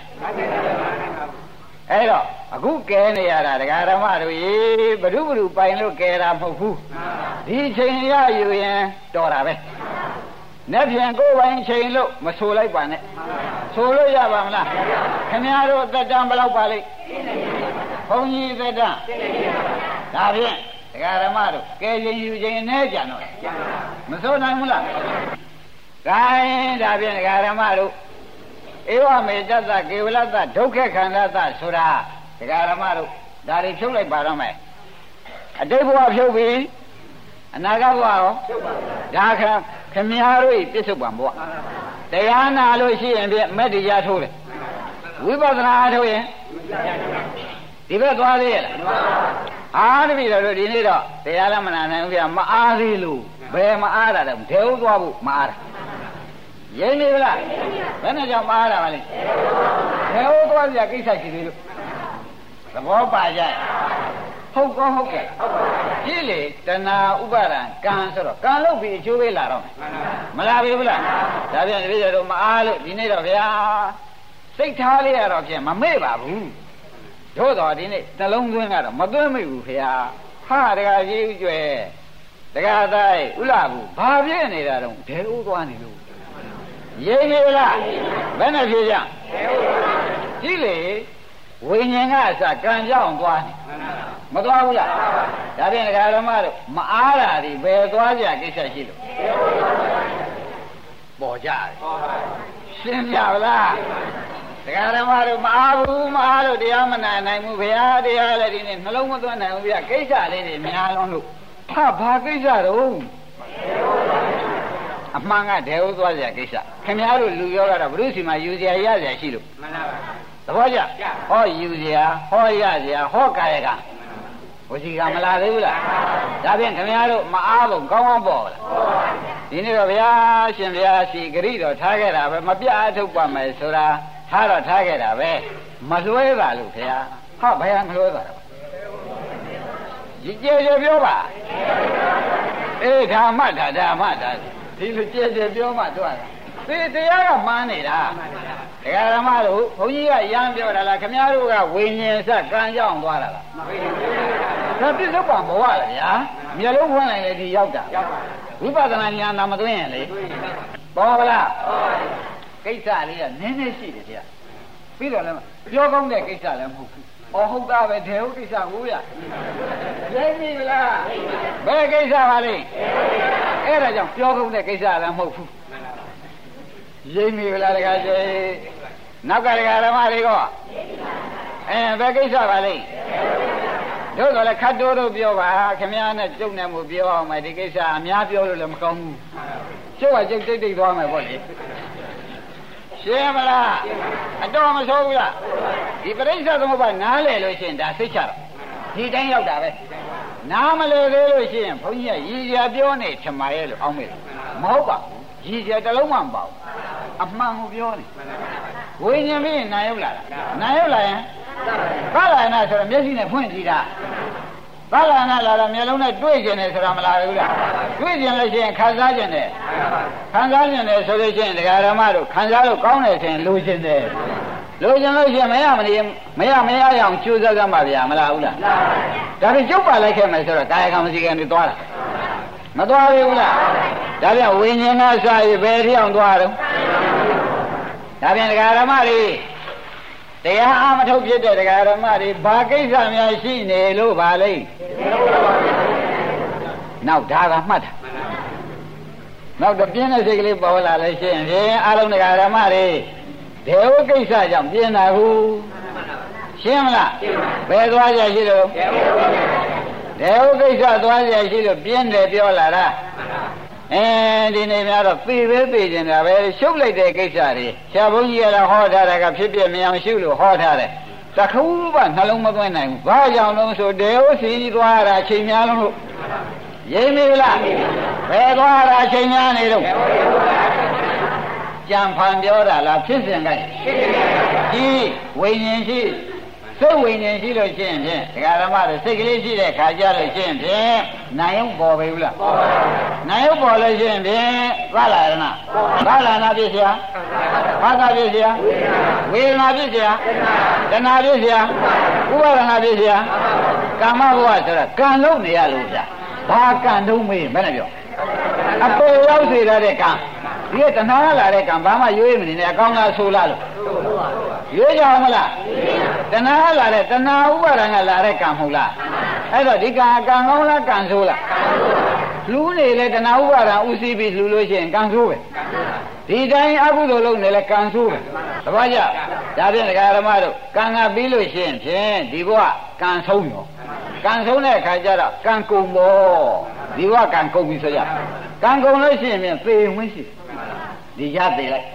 Speaker 2: အဲ့တော့အခုကဲနေရတာဒကာဓမ္မတို့ရေဘ ᱹ ဘ ᱹ ပိုင်လို့ကဲတာမဟုတ်ဘူးဒီချိန်ရယူရင်တော်တာပဲနဲ့ပြန်ကိုယ်ပိုင်ချိန်လို့မဆိုလိုက်ပါနဲ့ဆိုလို့ရပါမလားခင်ဗျားတို့သက်တမ်းဘယ်လောက်ပါလိမ့်ဘုန်းကြီးသက်တမ်းဒါဖြင့်ဒကာဓမ္မတို့ကဲရင်ယူချိန်နဲ့ကြံတော့မဆိုနိုင်ဘူးလားဒါရင်ဒါဖြင့်ဒကာဓမ္မတို့ ဧဝမေတ္တကေဝလတ္တဒုက္ခခန္ဓာတဆိုတာဒကာဓမ္မတို့ဒါတွေဖြုတ်လိုက်ပါတော့မယ်အတိတ်ဘဝဖြုတ်ပြီအနာဂတ်ဘဝရောဒါခခမည်းတော်ပြစ္ဆုတ်ပံဘဝတရားနာလို့ရှိရင်ပြမက်တရားထိုးတယ်ဝိပဿနာထိုးရင်ဒီဘက်သွားသေးရဲ့လားအားတပည့်တော်ဒီနေ့တော့တရားလည်းမနာနိုင်ဘူးဗျာမအားသေးလို့ဘယ်မအားတာလဲဒဲဟုတ်သွားဖို့မအားတာ ရင်းနေဗလားဘယ်နဲ့ကြောင့်မအားတာပါလဲဒဲဟုတ်သွားကြကိစ္စရှိသေးလို့သဘောပါကြဟုတ်ကောဟုတ်ကဲ့ကြည့်လေတဏှာဥပါဒံကံဆိုတော့ကံလုပ်ပြီးအကျိုးပေးလာတော့မလားပြီဘူးလားဒါပြန်တပည့်တော်မအားလို့ဒီနေ့တော့ဗျာစိတ်ထားလေးရတော့ဖြင့်မမေ့ပါဘူးတို့တော့ဒီနေ့နှလုံးသွင်းကတော့မသွင်းမိဘူးခင်ဗျာဟာတကကြီးဥကျွဲတကသားဥလာဘူးဘာဖြစ်နေတာတော့ဒဲဥသွားနေလို့ ရေးနေလားဘယ်နဲ့ဖြစ်ကြကြည့်လေဝိညာဉ်ကအစကံကြောင့်သွားနေမသွားဘူးလားဒါဖြင့်ဒကာဓမ္မတို့မအားတာဒီဘယ်သွားကြကိစ္စရှိလို့ပေါ်ကြတယ်ရှင်းပြလားတရားဓမ္မတို့မအားဘူးမအားလို့တရားမနာနိုင်ဘူးဘုရားတရားလည်းဒီနေ့နှလုံးမသွင်းနိုင်ဘူးဗျကိစ္စလေးတွေများလုံးလို့ဟာဘာကိစ္စတော့ အမှန်ကဒဲဟုတ်သွားကြကိစ္စခင်ဗျားတို့လူရောကတော့ဘုရုစီမှာယူစရာရစရာရှိလို့မှန်ပါပါသဘောကျဟောယူစရာဟောရစရာဟောကာယကဝစီကမလာသေးဘူးလားဒါဖြင့်ခင်ဗျားတို့မအားဘူးကောင်းကောင်းပေါ့လားဒီနေ့တော့ဗျာရှင်ဗျာစီဂရိတော်ထားခဲ့တာပဲမပြအထုတ်ပါမယ်ဆိုတာထားတော့ထားခဲ့တာပဲမလွှဲပါလို့ခင်ဗျာဟာဘယ်မလွှဲပါတော့ဒီကြဲကြဲပြောပါအေးဓမ္မတာဓမ္မတာ ဒီလိုကြဲကြဲပြောမှတော့သေတရားကမှန်းနေတာဒကာဓမ္မတို့ဘုန်းကြီးကရမ်းပြောတာလားခမည်းတော်ကဝိညာဉ်စကံကြောင်းသွားတာလားဒါပြစ္ဆုတ်ပံဘဝလားဗျာမျက်လုံးဖွင့်လိုက်လေဒီရောက်တာဝိပဿနာဉာဏ်သာမသွင်းရင်လေပေါ်ပါလားကိစ္စလေးကနည်းနည်းရှိတယ်ဗျာပြီးတော့လည်းပြောကောင်းတဲ့ကိစ္စလည်းမဟုတ်ဘူး အော်ဟုတ်တာပဲဒေဟုတ်ကိစ္စကိုရရိပ်ပြီလားဘယ်ကိစ္စပါလဲအဲ့ဒါကြောင့်ပြောကောင်းတဲ့ကိစ္စလည်းမဟုတ်ဘူးရိပ်ပြီလားတခါကျနောက်ကတခါဓမ္မတွေကအဲဘယ်ကိစ္စပါလဲတို့တော့လည်းခတ်တိုးတို့ပြောပါခင်ဗျားနဲ့ကျုပ်နဲ့မို့ပြောအောင်မယ်ဒီကိစ္စအများပြောလို့လည်းမကောင်းဘူးကျုပ်ကကျုပ်တိတ်တိတ်သွားမယ်ပေါ့လေရှင်းမလားအတော်မဆိုးဘူးလား ဒီပရိစ္ဆေသမုပ္ပါနားလေလို့ရှိရင်ဒါသိချတော့ဒီတိုင်းရောက်တာပဲနားမလဲသေးလို့ရှိရင်ဘုန်းကြီးကရည်ရပြောနေထမရဲ့လို့အောင်းမိတယ်မဟုတ်ပါဘူးရည်ရတလုံးမှမပေါ့အမှန်ကိုပြောနေဝိညာဉ်ပြီးနာရုပ်လာတာနာရုပ်လာရင်ကာလနာဆိုတော့မျက်စိနဲ့ဖွင့်ကြည့်တာဘာလာနာလာတော့မျက်လုံးနဲ့တွေ့ကျင်တယ်ဆိုတာမလားဘူးလားတွေ့ကျင်လို့ရှိရင်ခံစားကျင်တယ်ခံစားကျင်တယ်ဆိုလို့ရှိရင်ဒကာရမတို့ခံစားလို့ကောင်းတယ်ဆိုရင်လိုချင်တယ် လိုချင်လို့ရှိရင်မရမနေမရမရအောင်ကြိုးစားကြမှာဗျာမလားဘူးလားဒါပြီးကျုပ်ပါလိုက်ခဲ့မယ်ဆိုတော့ကာယကံမရှိကံတွေသွားတာမသွားဘူးလားဒါပြန်ဝိညာဉ်ကစရဘယ်ထအောင်သွားတော့ဒါပြန်ဒကာဓမ္မတွေတရားအမထုတ်ဖြစ်တဲ့ဒကာဓမ္မတွေဘာကိစ္စများရှိနေလို့ပါလိမ့်နောက်ဒါကမှတ်တာနောက်တော့ပြင်းတဲ့စိတ်ကလေးပေါ်လာလဲရှင်းဖြင့်အလုံးဒကာဓမ္မတွေဒေဝကိစ္စကြောင့်ပြင်းတာဟုရှင်းမလားဘယ်သွားကြရှိလို့ဒေဝကိစ္စသွားကြရှိလို့ပြင်းတယ်ပြောလာတာအဲဒီနေ့များတော့သိပဲသိကျင်တာပဲရှုပ်လိုက်တဲ့ကိစ္စတွေဆရာဘုန်းကြီးကလည်းဟောထားတာကဖြစ်ဖြစ်မြန်ရှုလို့ဟောထားတယ်တခုမှနှလုံးမသွင်းနိုင်ဘူးဘာကြောင့်လို့ဆိုဒေဝစီကြီးသွားတာချိန်များလို့ရိမ့်မေလားဘယ်သွားတာချိန်များနေတော့ ကြံဖန်ပြောတာလားဖြစ်စဉ်ကဒီဝိညာဉ်ရှိစိတ်ဝိညာဉ်ရှိလို့ရှိရင်ဖြင့်ဒကာဓမ္မတွေစိတ်ကလေးရှိတဲ့ခါကြလို့ရှိရင်ဖြင့်နာယုံပေါ်ပြီဘူးလားပေါ်ပါဘူးနာယုံပေါ်လို့ရှိရင်ဖြင့်သလာရဏသလာနာဖြစ်เสียဘာသာဖြစ်เสียဝေဒနာဖြစ်เสียတဏှာဖြစ်เสียဥပါဒနာဖြစ်เสียကာမဘဝဆိုတာကံလုံးနေရလို့ဗျာဘာကံတုံးမေးမနဲ့ပြောအပေါ်ရောက်စေတဲ့ကံ ဒီကတဏှာလာတဲ့ကံဘာမှရွေးမနေနဲ့အကောင်းလားဆိုလားလို့ရွေးကြအောင်မလားတဏှာလာတဲ့တဏှာဥပါဒံကလာတဲ့ကံမဟုတ်လားအဲ့တော့ဒီကံကံကောင်းလားကံဆိုးလားလူနေလေတဏှာဥပါဒံဥသိပြီးလူလို့ရှိရင်ကံဆိုးပဲဒီတိုင်းအကုသိုလ်လုပ်နေလဲကံဆိုးပဲတပည့်ကြဒါဖြင့်ဒကာဓမ္မတို့ကံကပြီးလို့ရှိရင်ဖြင့်ဒီဘဝကံဆုံးရောကံဆုံးတဲ့အခါကျတော့ကံကုန်ပေါ့ဒီဘဝကံကုန်ပြီဆိုကြကံကုန်လို့ရှိရင်ဖြင့်သေဝင်ရှိ ဒီရသေးလိုက်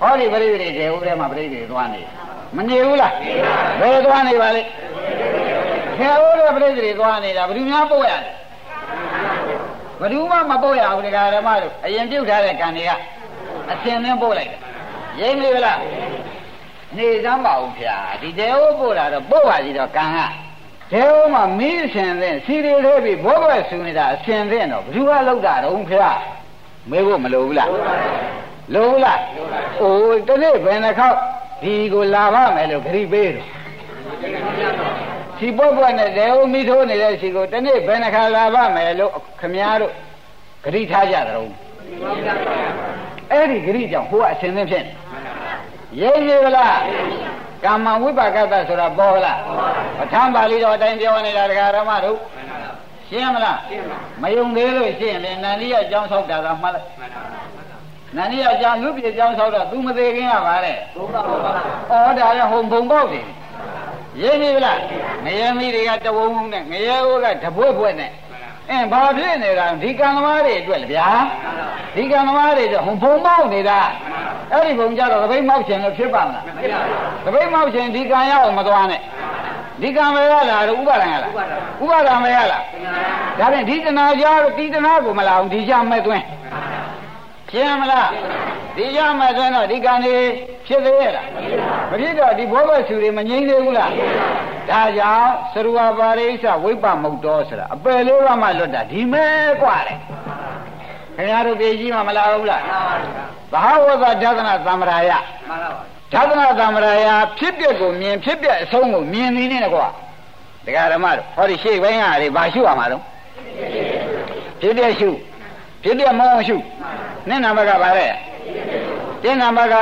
Speaker 2: ဟောဒီပရိသေတွေဥပဒေမှာပရိသေတွေသွားနေမနေဘူးလားဘယ်သွားနေပါလဲခေဥရပရိသေတွေသွားနေတာဘယ်သူများပို့ရလဲဘယ်သူမှမပို့ရဘူးဒကာဓမ္မတို့အရင်ပြုတ်ထားတဲ့ကံတွေကအစင်နဲ့ပို့လိုက်တယ်ရိမ့်ပြီလားနေစမ်းပါဦးဗျာဒီတေဟိုပို့လာတော့ပို့ပါစီတော့ကံကတေဟိုမှာမီးအစင်သင်စီရီလေးပြီးဘောဘွယ်ဆူနေတာအစင်သင်တော့ဘယ်သူကလောက်တာတော့ဗျာမေးဖို့မလိုဘူးလား လိုဘူးလားအိုးတနေ့ဘယ်နှခေါက်ဒီကိုလာပါမယ်လို့ခရီးပေးတော့စီပွက်ပွက်နဲ့တေဟိုမိထိုးနေတဲ့စီကိုတနေ့ဘယ်နှခါလာပါမယ်လို့ခမည်းတော်ခရီးထားကြတယ်အဲ့ဒီဂရိကြောင့်ဟိုကအစင်သင်းဖြစ်နေရေးရလားကာမဝိပါကတဆိုတာပေါ်လားပဋ္ဌာန်းပါဠိတော်အတိုင်းပြောနေတာဒကာရမတို့ရှင်းမလားမယုံသေးလို့ရှင်းရင်နန္ဒီရအကြောင်းဆောက်တာကမှတ်လိုက် နန္ဒီရအကြောင်းလူပြေအကြောင်းဆောက်တော့ तू မသေးခင်ကပါတဲ့ဩဒါရဟုံဘုံပေါက်တယ်ရေးရလားငရဲမိတွေကတဝုံဝုံနဲ့ငရဲအိုးကတပွက်ပွက်နဲ့အင်းဘာဖြစ်နေတာဒီကံသမားတွေအတွက်လေဗျာဒီကံသမားတွေတော့ဟိုဘုံမောက်နေတာအဲ့ဒီဘုံကြတော့သပိတ်မောက်ခြင်းလို့ဖြစ်ပါမလားသပိတ်မောက်ခြင်းဒီကံရအောင်မသွားနဲ့ဒီကံပဲရလားဥပါဒံရလားဥပါဒံပဲရလားဒါဖြင့်ဒီတဏှာကြားဒီတဏှာကိုမလာဘူးဒီကြမဲ့သွင်း ရှင်းမလားဒီကြမဲ့သွင်းတော့ဒီကံတွေဖြစ်သေးရဲ့လားမဖြစ်တော့ဒီဘောဘဆူတွေမငြိမ့်သေးဘူးလားဒါကြောင့်သရဝပါရိစ္ဆဝိပ္ပမုတ်တော်ဆိုတာအပယ်လေးပါးမှလွတ်တာဒီမဲกว่าတယ်ခင်ဗျားတို့ပြေကြီးမှမလာဘူးလားဘာဝသဒသနာသမ္မာယမှန်ပါပါဒသနာသမ္မာယဖြစ်ပျက်ကိုမြင်ဖြစ်ပျက်အဆုံးကိုမြင်နေနေကွာဒကာဓမ္မတို့ဟောဒီရှေ့ဘိုင်းကတွေဘာရှုရမှာတော့ဖြစ်ပျက်ရှု ဖြစ်ပျက်မောရှုနင့်နာမကပါလေတင်းနာမက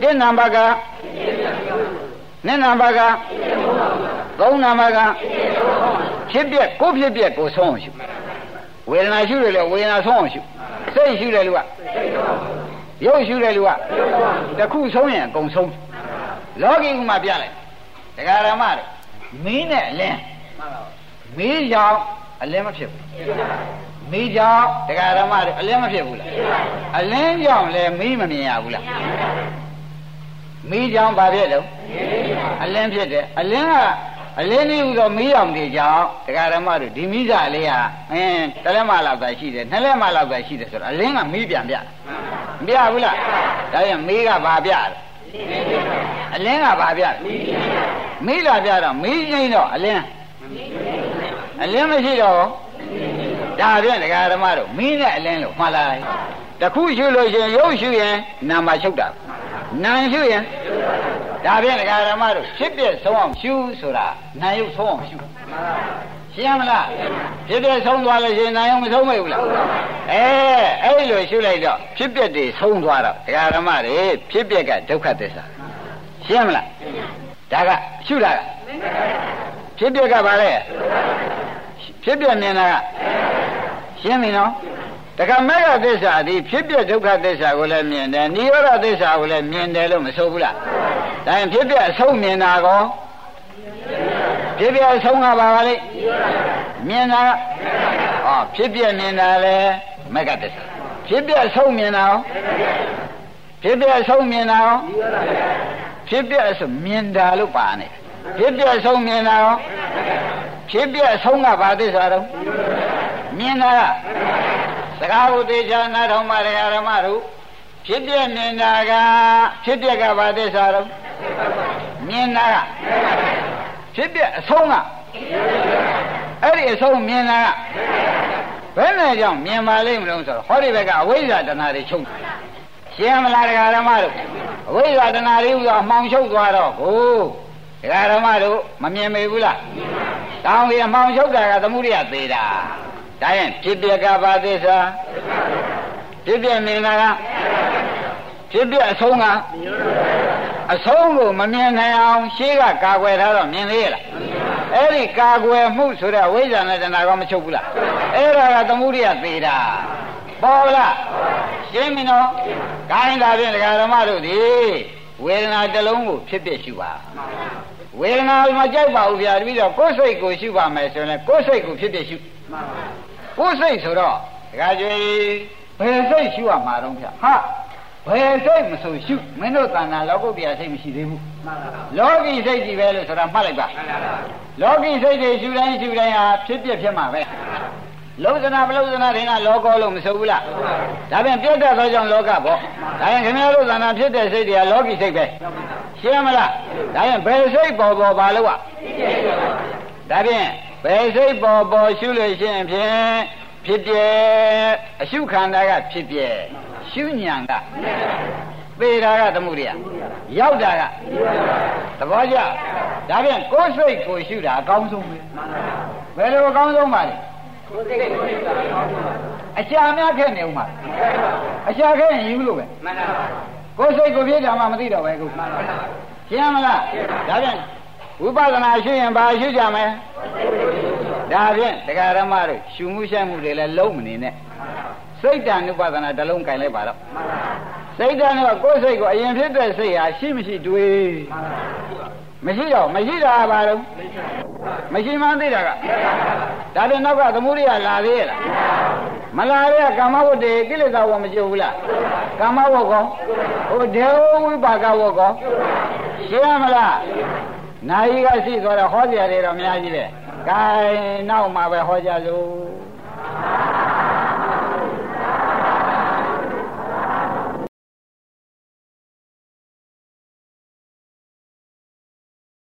Speaker 2: တင်းနာမကနှစ်နံပါတ်ကသုံးနံပါတ်ကဖြစ်ပြက်ကိုဖြစ်ပြက်ကိုဆုံးအောင်ရှုဝေဒနာရှုတယ်လေဝေဒနာဆုံးအောင်ရှုစိတ်ရှုတယ်လူကရုပ်ရှုတယ်လူကတခုဆုံးရင်အကုန်ဆုံးလောကီဥမာပြလိုက်တရားဓမ္မတွေမင်းနဲ့အလင်းမင်းကြောင့်အလင်းမဖြစ်ဘူး မီးကြောင့်တရားဓမ္မတွေအလင်းမဖြစ်ဘူးလားအလင်းကြောင့်လည်းမီးမမြင်ရဘူးလားမီးကြောင့်ဘာဖြစ်လို့အလင်းဖြစ်တယ်အလင်းကအလင်းလေးဟူသောမီးရောင်တွေကြောင့်တရားဓမ္မတို့ဒီမိစားလေးဟာအင်းတလက်မလောက်ပဲရှိတယ်နှစ်လက်မလောက်ပဲရှိတယ်ဆိုတော့အလင်းကမီးပြန်ပြမပြဘူးလားဒါပြန်မီးကဘာပြတယ်အလင်းကဘာပြတယ်မီးလာပြတော့မီးငိမ့်တော့အလင်းအလင်းမရှိတော့ ဒါပြန်တရားဓမ္မတို့မီးနဲ့အလင်းလို့မှတ်လိုက်တခုရှုလို့ရှိရင်ရုပ်ရှုရင်နာမချုပ်တာနာရှုရင်ဒါဖြင့်ဒကာဓမ္မတို့ဖြစ်ပြဆုံးအောင်ရှုဆိုတာနာယုတ်ဆုံးအောင်ရှုရှင်းမလားဖြစ်ပြဆုံးသွားလို့ရှင်နိုင်အောင်မဆုံးမိဘူးလားအဲအဲ့လိုရှုလိုက်တော့ဖြစ်ပြတွေဆုံးသွားတော့ဒကာဓမ္မတွေဖြစ်ပြကဒုက္ခသစ္စာရှင်းမလားဒါကရှုတာကဖြစ်ပြကဘာလဲ ဖြစ်ပြမြင်တာကရှင်းပြီနော်တခါမေဃသစ္စာဒီဖြစ်ပြဒုက္ခသစ္စာကိုလည်းမြင်တယ်និရောဓသစ္စာကိုလည်းမြင်တယ်လို့မဆိုဘူးလားဒါရင်ဖြစ်ပြအဆုံးမြင်တာကောဖြစ်ပြအဆုံးကပါပါလိမ့်မြင်တာကဟောဖြစ်ပြမြင်တာလေမေဃသစ္စာဖြစ်ပြအဆုံးမြင်တာရောဖြစ်ပြအဆုံးမြင်တာရောဖြစ်ပြအဆုံးမြင်တာလို့ပါနေ ဖြစ်ပြအဆုံးမြင်တာရောဖြစ်ပြအဆုံးကဘာသစ္စာတော့မြင်တာကစကားကိုသေချာနားထောင်ပါရဓမ္မတို့ဖြစ်ပြမြင်တာကဖြစ်ပြကဘာသစ္စာတော့မြင်တာကဖြစ်ပြအဆုံးကအဲ့ဒီအဆုံးမြင်တာကဘယ်နဲ့ကြောင့်မြင်ပါလိမ့်မလို့ဆိုတော့ဟောဒီဘက်ကအဝိဇ္ဇာတဏှာတွေချုပ်ရှင်းမလားဒကာဓမ္မတို့အဝိဇ္ဇာတဏှာတွေဥသောအမှောင်ချုပ်သွားတော့ကို ဒကာဓမ္မတို့မမြင်မေဘူးလားတောင်းပြီးအမှောင်ချုပ်တာကသမှုရိယသေးတာဒါရင်ဖြစ်ပြကဘာသစ္စာဖြစ်ပြမြင်တာကဖြစ်ပြအဆုံးကအဆုံးကိုမမြင်နိုင်အောင်ရှေးကကာကွယ်ထားတော့မြင်သေးရဲ့လားအဲ့ဒီကာကွယ်မှုဆိုတဲ့ဝိဇ္ဇာနဲ့တဏှာကမချုပ်ဘူးလားအဲ့ဒါကသမှုရိယသေးတာပေါ်လားရှင်းပြီနော်ခိုင်းတာဖြင့်ဒကာဓမ္မတို့ဒီဝေဒနာတစ်လုံးကိုဖြစ်ဖြစ်ရှုပါ ဝေဒနာမကြိုက်ပါဘူးဗျာတပည့်တော့ကိုယ်စိတ်ကိုရှုပါမယ်ဆိုရင်ကိုယ်စိတ်ကိုဖြစ်ဖြစ်ရှုကိုယ်စိတ်ဆိုတော့ဒကာကျွေးဘယ်စိတ်ရှုရမှာတော့ဗျာဟာဘယ်စိတ်မဆိုရှုမင်းတို့တဏ္ဍာလောကုတ္တရာစိတ်မရှိသေးဘူးလောကီစိတ်ကြီးပဲလို့ဆိုတာမှတ်လိုက်ပါလောကီစိတ်တွေရှုတိုင်းရှုတိုင်းဟာဖြစ်ဖြစ်ဖြစ်မှာပဲ လောကနာမလောကနာတွေကလောကောလို့မဆိုဘူးလားဒါပြန်ပြတ်တတ်သောကြောင့်လောကပေါ့ဒါရင်ခင်ဗျားတို့သဏ္ဍာန်ဖြစ်တဲ့စိတ်တွေကလောကီစိတ်ပဲရှင်းမလားဒါရင်ဘယ်စိတ်ပေါ်ပေါ်ပါလို့อ่ะဒါဖြင့်ဘယ်စိတ်ပေါ်ပေါ်ရှုလို့ရှိရင်ဖြင့်ဖြစ်ပြအရှုခန္ဓာကဖြစ်ပြရှုညံကပေတာကသမှုရိယရောက်တာကသဘောကျဒါဖြင့်ကိုယ်စိတ်ကိုရှုတာအကောင်းဆုံးပဲဘယ်လိုအကောင်းဆုံးပါလဲ အရှာများခဲ့နေဦးမှာအရှာခဲ့ရင်ယူလို့ပဲမှန်ပါပါကိုယ်စိတ်ကိုပြည့်တာမှမသိတော့ပဲခုမှန်ပါပါရှင်းမလားဒါဖြင့်ဝိပဿနာရှုရင်ဘာရှုကြမလဲဒါဖြင့်တရားဓမ္မတို့ရှုမှုရှက်မှုတွေလည်းလုံးမနေနဲ့စိတ်တ ानु ပဒနာတစ်လုံးကင်လိုက်ပါတော့စိတ်တ ानु ကကိုယ်စိတ်ကိုအရင်ဖြစ်တဲ့စိတ်ဟာရှိမရှိတွေး မရှိတော့မရှိတာဘာလို့မရှိမှန်းသိတာကဒါပြန်နောက်ကသမုဒိယလာသေးရဲ့လားမလာတဲ့ကာမဝတ္တေကိလေသာဝမကျုပ်ဘူးလားကာမဝတ်ကောဟိုဒေဝဝိပါကဝတ်ကောရှင်းမလားနာယီကရှိသွားတော့ဟောကြရတယ်တော့အများကြီးပဲ gain နောက်မှာပဲဟောကြလို့